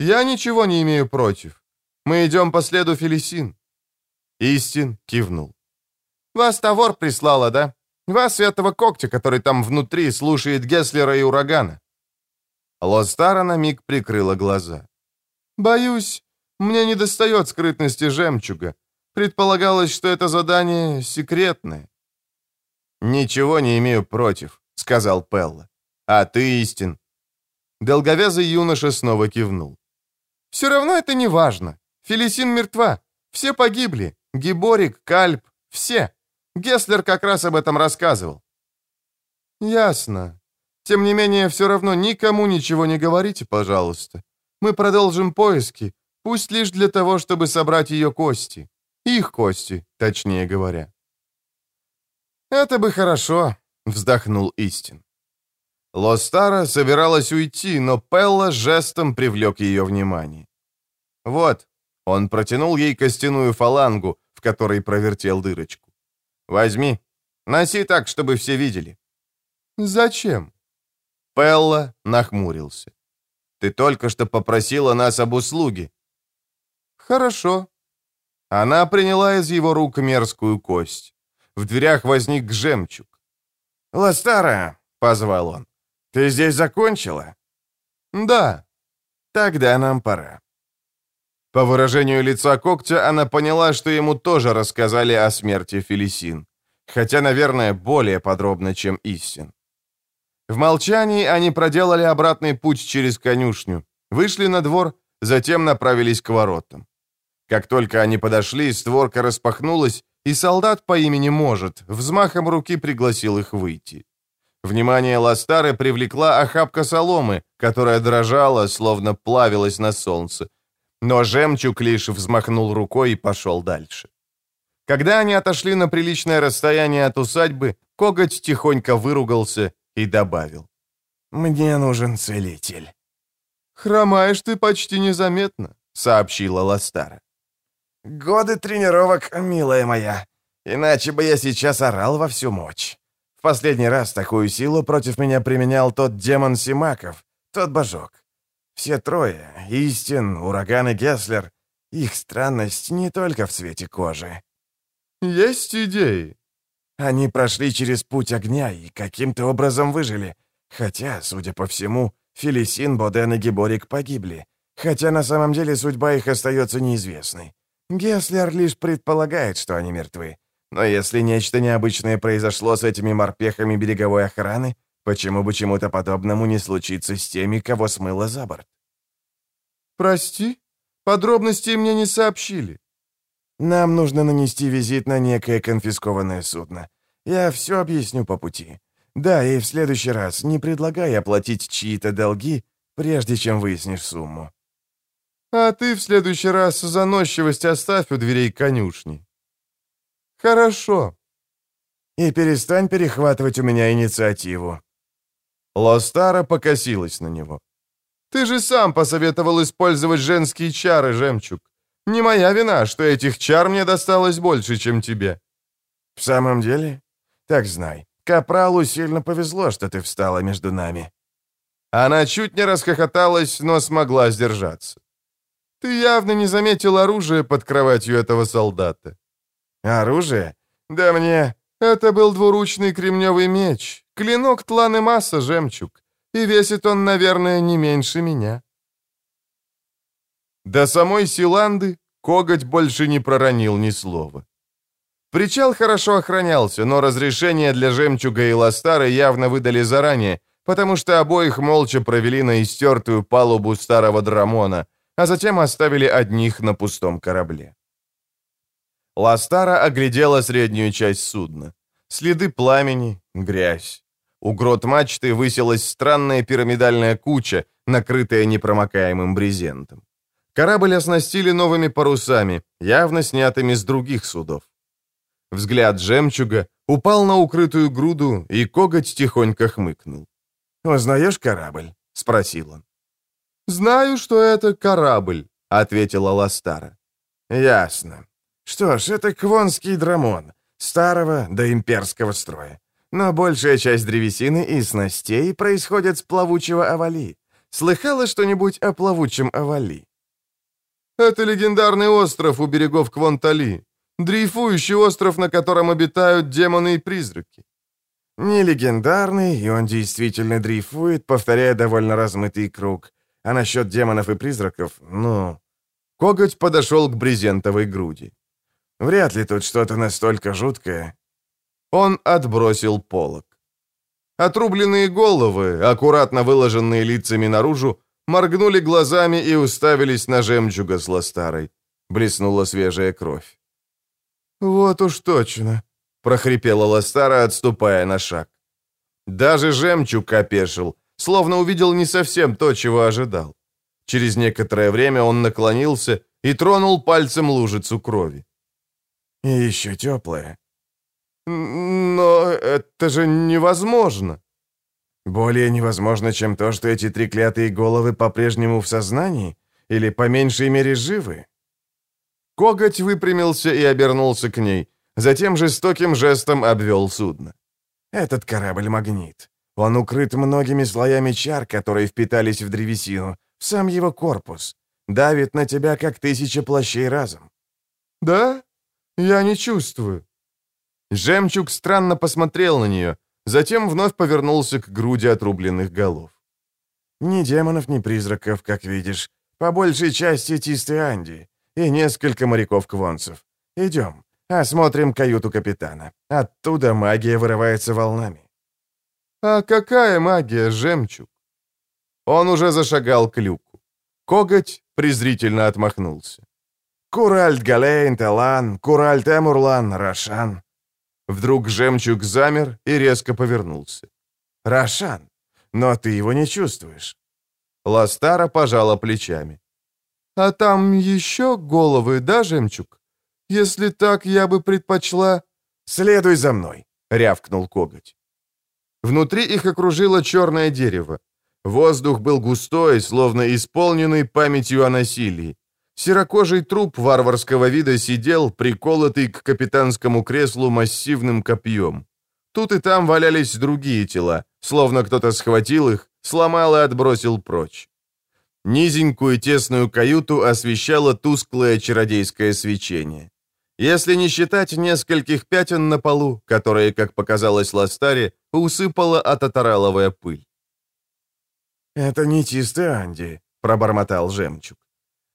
я ничего не имею против. Мы идем по следу Фелисин». Истин кивнул. «Вас Тавор прислала, да? Вас и этого когтя, который там внутри слушает Гесслера и Урагана». Лостара на миг прикрыла глаза. «Боюсь, мне не достает скрытности жемчуга. Предполагалось, что это задание секретное». «Ничего не имею против», — сказал Пелла. «А ты истин». Долговязый юноша снова кивнул. «Все равно это не важно. Фелисин мертва. Все погибли. Гиборик, Кальп, все. Гесслер как раз об этом рассказывал». «Ясно. Тем не менее, все равно никому ничего не говорите, пожалуйста. Мы продолжим поиски, пусть лишь для того, чтобы собрать ее кости. Их кости, точнее говоря». «Это бы хорошо», — вздохнул Истин. Лостара собиралась уйти, но Пелла жестом привлек ее внимание. «Вот», — он протянул ей костяную фалангу, в которой провертел дырочку. «Возьми, носи так, чтобы все видели». «Зачем?» Пелла нахмурился. «Ты только что попросила нас об услуге». «Хорошо». Она приняла из его рук мерзкую кость. В дверях возник жемчуг. «Ластара!» — позвал он. «Ты здесь закончила?» «Да». «Тогда нам пора». По выражению лица когтя она поняла, что ему тоже рассказали о смерти Фелисин. Хотя, наверное, более подробно, чем Истин. В молчании они проделали обратный путь через конюшню, вышли на двор, затем направились к воротам. Как только они подошли, створка распахнулась, и солдат по имени Может взмахом руки пригласил их выйти. Внимание Ластары привлекла охапка соломы, которая дрожала, словно плавилась на солнце. Но жемчуг лишь взмахнул рукой и пошел дальше. Когда они отошли на приличное расстояние от усадьбы, коготь тихонько выругался и добавил. «Мне нужен целитель». «Хромаешь ты почти незаметно», — сообщила Ластара. Годы тренировок, милая моя. Иначе бы я сейчас орал во всю мощь. В последний раз такую силу против меня применял тот демон Симаков, тот божок. Все трое, Истин, Ураган и Гесслер, их странность не только в цвете кожи. Есть идеи. Они прошли через путь огня и каким-то образом выжили. Хотя, судя по всему, Фелисин, Боден и Гиборик погибли. Хотя на самом деле судьба их остается неизвестной. Гесслер лишь предполагает, что они мертвы. Но если нечто необычное произошло с этими морпехами береговой охраны, почему бы чему-то подобному не случиться с теми, кого смыло за борт? «Прости, подробностей мне не сообщили». «Нам нужно нанести визит на некое конфискованное судно. Я все объясню по пути. Да, и в следующий раз не предлагай оплатить чьи-то долги, прежде чем выяснишь сумму. А ты в следующий раз заносчивость оставь у дверей конюшни. Хорошо. И перестань перехватывать у меня инициативу». Лостара покосилась на него. «Ты же сам посоветовал использовать женские чары, жемчуг. Не моя вина, что этих чар мне досталось больше, чем тебе». «В самом деле? Так знай, Капралу сильно повезло, что ты встала между нами». Она чуть не расхохоталась, но смогла сдержаться. «Ты явно не заметил оружие под кроватью этого солдата». «Оружие? Да мне...» «Это был двуручный кремневый меч, клинок тланы масса, жемчуг, и весит он, наверное, не меньше меня». До самой Силанды коготь больше не проронил ни слова. Причал хорошо охранялся, но разрешение для жемчуга и ластары явно выдали заранее, потому что обоих молча провели на истертую палубу старого драмона, а затем оставили одних на пустом корабле. Ластара оглядела среднюю часть судна. Следы пламени, грязь. У грот мачты высилась странная пирамидальная куча, накрытая непромокаемым брезентом. Корабль оснастили новыми парусами, явно снятыми с других судов. Взгляд жемчуга упал на укрытую груду, и коготь тихонько хмыкнул. «Узнаешь корабль?» — спросил он. «Знаю, что это корабль», — ответила Ластара. «Ясно. Что ж, это Квонский драмон, старого до имперского строя. Но большая часть древесины и снастей происходит с плавучего овали. Слыхала что-нибудь о плавучем овали?» «Это легендарный остров у берегов Квонтали. Дрейфующий остров, на котором обитают демоны и призраки. Не легендарный, и он действительно дрейфует, повторяя довольно размытый круг. А насчет демонов и призраков, ну... Коготь подошел к брезентовой груди. Вряд ли тут что-то настолько жуткое. Он отбросил полог. Отрубленные головы, аккуратно выложенные лицами наружу, моргнули глазами и уставились на жемчуга с ластарой. Блеснула свежая кровь. «Вот уж точно», — прохрипела Ластара, отступая на шаг. Даже жемчуг опешил, словно увидел не совсем то, чего ожидал. Через некоторое время он наклонился и тронул пальцем лужицу крови. «И еще теплая». «Но это же невозможно». «Более невозможно, чем то, что эти три клятые головы по-прежнему в сознании? Или по меньшей мере живы?» Коготь выпрямился и обернулся к ней, затем жестоким жестом обвел судно. «Этот корабль-магнит. Он укрыт многими слоями чар, которые впитались в древесину, в сам его корпус. Давит на тебя, как тысяча плащей разом». «Да? Я не чувствую». Жемчуг странно посмотрел на нее, затем вновь повернулся к груди отрубленных голов. «Ни демонов, ни призраков, как видишь. По большей части чистые Анди и несколько моряков-квонцев. Идем, осмотрим каюту капитана. Оттуда магия вырывается волнами». «А какая магия, жемчуг?» Он уже зашагал к люку. Коготь презрительно отмахнулся. «Куральт Галейн, Талан, Куральт Эмурлан, Рошан». Вдруг жемчуг замер и резко повернулся. «Рошан, но ты его не чувствуешь». Ластара пожала плечами. «А там еще головы, да, жемчуг? Если так, я бы предпочла...» «Следуй за мной», — рявкнул коготь. Внутри их окружило черное дерево. Воздух был густой, словно исполненный памятью о насилии. Серокожий труп варварского вида сидел, приколотый к капитанскому креслу массивным копьем. Тут и там валялись другие тела, словно кто-то схватил их, сломал и отбросил прочь. Низенькую тесную каюту освещало тусклое чародейское свечение. Если не считать нескольких пятен на полу, которые, как показалось Ластаре, усыпала ататараловая пыль. «Это не чистый Анди», — пробормотал жемчуг.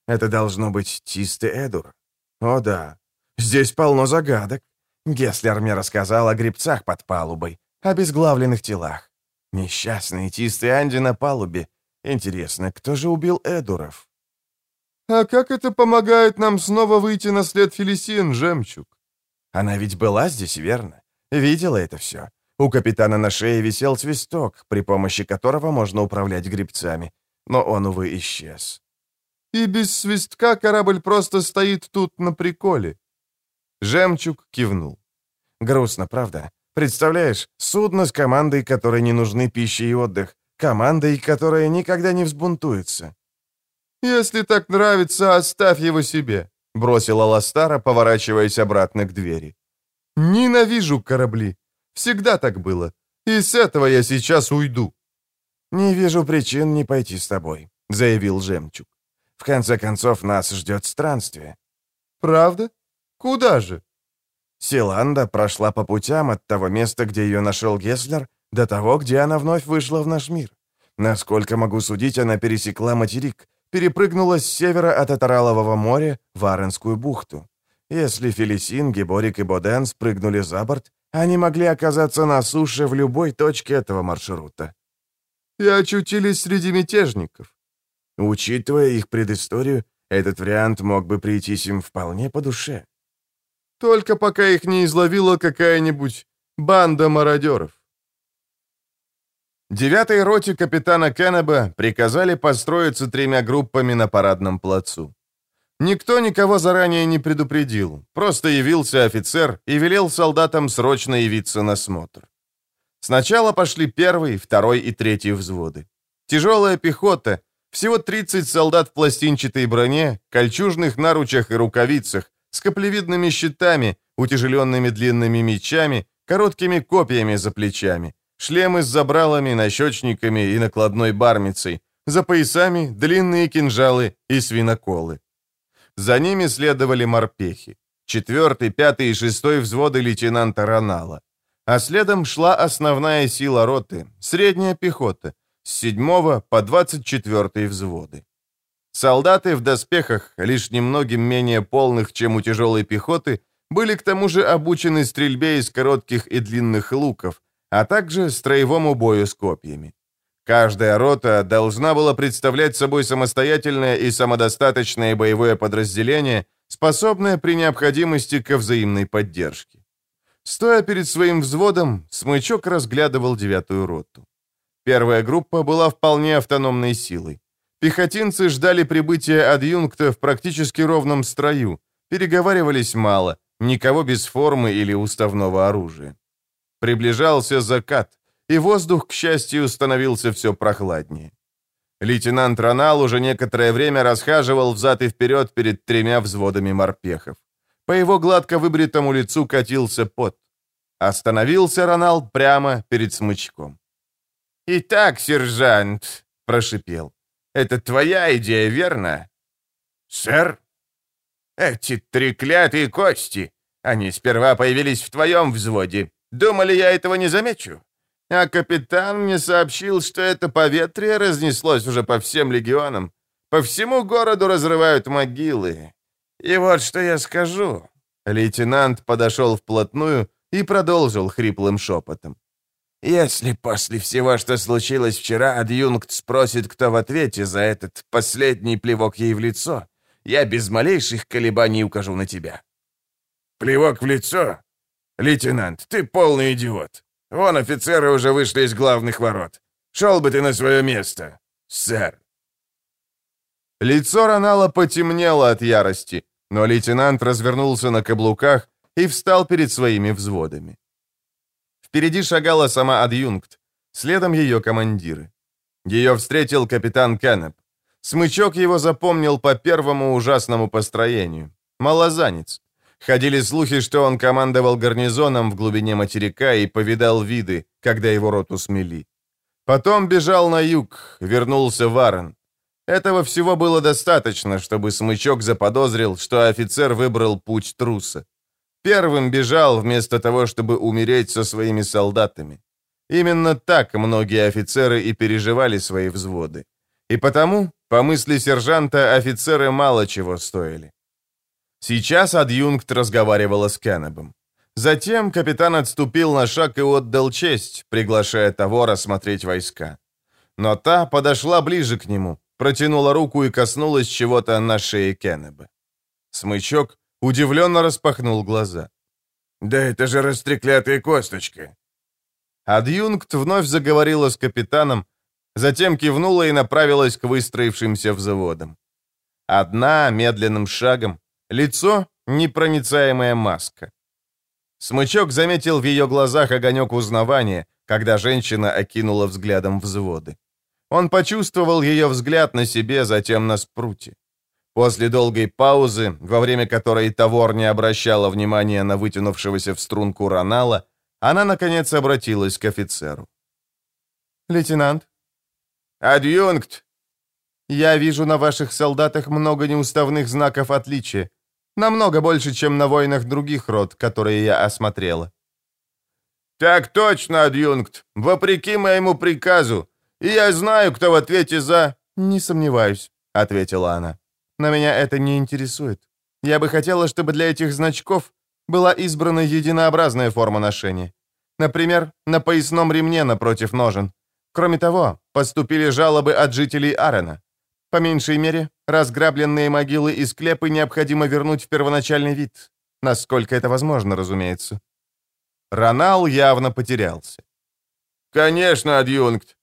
«Это должно быть чистый Эдур. О да, здесь полно загадок. Геслер мне рассказал о грибцах под палубой, о безглавленных телах. Несчастный чистый Анди на палубе, Интересно, кто же убил Эдуров? А как это помогает нам снова выйти на след Фелисин, жемчуг? Она ведь была здесь, верно? Видела это все. У капитана на шее висел свисток, при помощи которого можно управлять грибцами. Но он, увы, исчез. И без свистка корабль просто стоит тут на приколе. Жемчуг кивнул. Грустно, правда? Представляешь, судно с командой, которой не нужны пища и отдых. Командой, которая никогда не взбунтуется. «Если так нравится, оставь его себе», — бросила Ластара, поворачиваясь обратно к двери. «Ненавижу корабли. Всегда так было. И с этого я сейчас уйду». «Не вижу причин не пойти с тобой», — заявил Жемчуг. «В конце концов, нас ждет странствие». «Правда? Куда же?» Силанда прошла по путям от того места, где ее нашел Геслер, до того, где она вновь вышла в наш мир. Насколько могу судить, она пересекла материк, перепрыгнула с севера от Атаралового моря в Аренскую бухту. Если Фелисин, Геборик и Боден спрыгнули за борт, они могли оказаться на суше в любой точке этого маршрута. И очутились среди мятежников. Учитывая их предысторию, этот вариант мог бы прийтись им вполне по душе. Только пока их не изловила какая-нибудь банда мародеров. Девятой роте капитана Кеннеба приказали построиться тремя группами на парадном плацу. Никто никого заранее не предупредил, просто явился офицер и велел солдатам срочно явиться на смотр. Сначала пошли первый, второй и третий взводы. Тяжелая пехота, всего 30 солдат в пластинчатой броне, кольчужных наручах и рукавицах, с каплевидными щитами, утяжеленными длинными мечами, короткими копьями за плечами, шлемы с забралами, нащечниками и накладной бармицей, за поясами длинные кинжалы и свиноколы. За ними следовали морпехи. Четвертый, пятый и шестой взводы лейтенанта Ронала. А следом шла основная сила роты, средняя пехота, с седьмого по двадцать четвертый взводы. Солдаты в доспехах, лишь немногим менее полных, чем у тяжелой пехоты, были к тому же обучены стрельбе из коротких и длинных луков, а также строевому бою с копьями. Каждая рота должна была представлять собой самостоятельное и самодостаточное боевое подразделение, способное при необходимости ко взаимной поддержке. Стоя перед своим взводом, Смычок разглядывал девятую роту. Первая группа была вполне автономной силой. Пехотинцы ждали прибытия адъюнкта в практически ровном строю, переговаривались мало, никого без формы или уставного оружия. Приближался закат, и воздух, к счастью, становился все прохладнее. Лейтенант Ронал уже некоторое время расхаживал взад и вперед перед тремя взводами морпехов. По его гладко выбритому лицу катился пот. Остановился Ронал прямо перед смычком. «Итак, сержант», — прошипел, это твоя идея, верно?» «Сэр?» «Эти треклятые кости! Они сперва появились в твоем взводе. Думали, я этого не замечу? А капитан мне сообщил, что это поветрие разнеслось уже по всем легионам. По всему городу разрывают могилы. И вот что я скажу». Лейтенант подошел вплотную и продолжил хриплым шепотом. Если после всего, что случилось вчера, адъюнкт спросит, кто в ответе за этот последний плевок ей в лицо, я без малейших колебаний укажу на тебя». «Плевок в лицо? Лейтенант, ты полный идиот. Вон офицеры уже вышли из главных ворот. Шел бы ты на свое место, сэр». Лицо Ронала потемнело от ярости, но лейтенант развернулся на каблуках и встал перед своими взводами. Впереди шагала сама адъюнкт, следом ее командиры. Ее встретил капитан Кеннеп. Смычок его запомнил по первому ужасному построению. Малозанец. Ходили слухи, что он командовал гарнизоном в глубине материка и повидал виды, когда его роту смели. Потом бежал на юг, вернулся в Арен. Этого всего было достаточно, чтобы Смычок заподозрил, что офицер выбрал путь труса. Первым бежал вместо того, чтобы умереть со своими солдатами. Именно так многие офицеры и переживали свои взводы. И потому, по мысли сержанта, офицеры мало чего стоили. Сейчас адъюнкт разговаривала с Кеннебом. Затем капитан отступил на шаг и отдал честь, приглашая того рассмотреть войска. Но та подошла ближе к нему, протянула руку и коснулась чего-то на шее Кеннеба. Смычок Удивленно распахнул глаза. «Да это же растреклятая косточка!» Адъюнкт вновь заговорила с капитаном, затем кивнула и направилась к выстроившимся взводам. Одна медленным шагом, лицо — непроницаемая маска. Смычок заметил в ее глазах огонек узнавания, когда женщина окинула взглядом взводы. Он почувствовал ее взгляд на себе, затем на спруте. После долгой паузы, во время которой Тавор не обращала внимания на вытянувшегося в струнку Ронала, она, наконец, обратилась к офицеру. «Лейтенант?» «Адъюнкт!» «Я вижу на ваших солдатах много неуставных знаков отличия. Намного больше, чем на воинах других род, которые я осмотрела». «Так точно, адъюнкт, вопреки моему приказу. И я знаю, кто в ответе за...» «Не сомневаюсь», — ответила она. «Но меня это не интересует. Я бы хотела, чтобы для этих значков была избрана единообразная форма ношения. Например, на поясном ремне напротив ножен. Кроме того, поступили жалобы от жителей Арена. По меньшей мере, разграбленные могилы и склепы необходимо вернуть в первоначальный вид. Насколько это возможно, разумеется. Ронал явно потерялся. «Конечно, адъюнкт».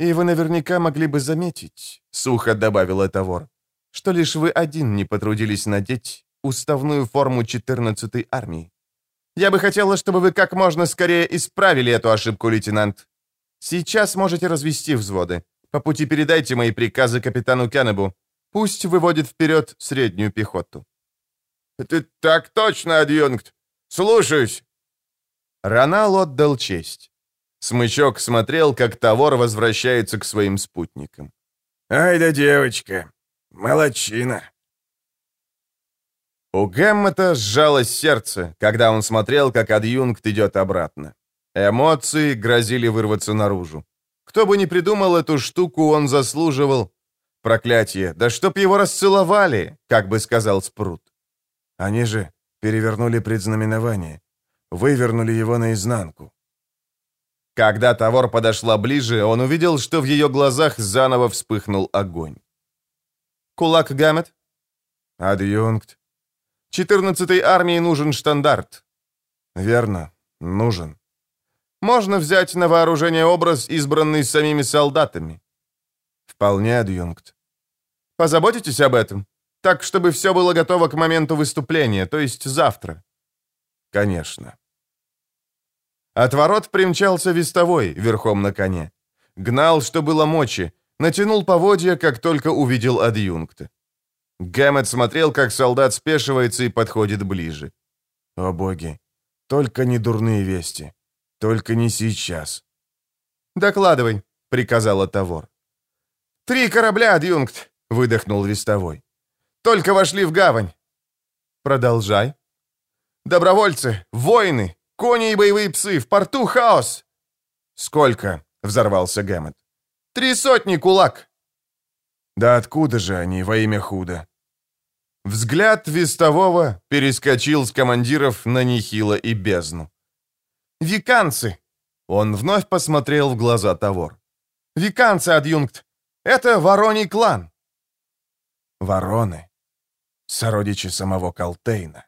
«И вы наверняка могли бы заметить», — сухо добавил Этавор, «что лишь вы один не потрудились надеть уставную форму 14-й армии. Я бы хотела, чтобы вы как можно скорее исправили эту ошибку, лейтенант. Сейчас можете развести взводы. По пути передайте мои приказы капитану Кеннебу. Пусть выводит вперед среднюю пехоту». «Ты так точно, адъюнкт! Слушаюсь!» Ронал отдал честь. Смычок смотрел, как Тавор возвращается к своим спутникам. «Ай да девочка! Молодчина!» У Гэммета сжалось сердце, когда он смотрел, как адъюнкт идет обратно. Эмоции грозили вырваться наружу. Кто бы ни придумал эту штуку, он заслуживал... Проклятие, да чтоб его расцеловали, как бы сказал Спрут. Они же перевернули предзнаменование, вывернули его наизнанку. Когда Тавор подошла ближе, он увидел, что в ее глазах заново вспыхнул огонь. «Кулак Гамет?» «Адъюнкт». «14-й армии нужен штандарт». «Верно, нужен». «Можно взять на вооружение образ, избранный самими солдатами». «Вполне, адъюнкт». «Позаботитесь об этом, так, чтобы все было готово к моменту выступления, то есть завтра». «Конечно». От ворот примчался вестовой, верхом на коне. Гнал, что было мочи, натянул поводья, как только увидел адъюнкта. Гэммет смотрел, как солдат спешивается и подходит ближе. «О боги, только не дурные вести, только не сейчас». «Докладывай», — приказала Тавор. «Три корабля, адъюнкт», — выдохнул вестовой. «Только вошли в гавань». «Продолжай». «Добровольцы, воины, кони и боевые псы, в порту хаос!» «Сколько?» — взорвался Гэммет. «Три сотни, кулак!» «Да откуда же они во имя худа?» Взгляд вестового перескочил с командиров на Нихила и бездну. «Виканцы!» Он вновь посмотрел в глаза Тавор. «Виканцы, адъюнкт! Это вороний клан!» «Вороны! Сородичи самого Калтейна!»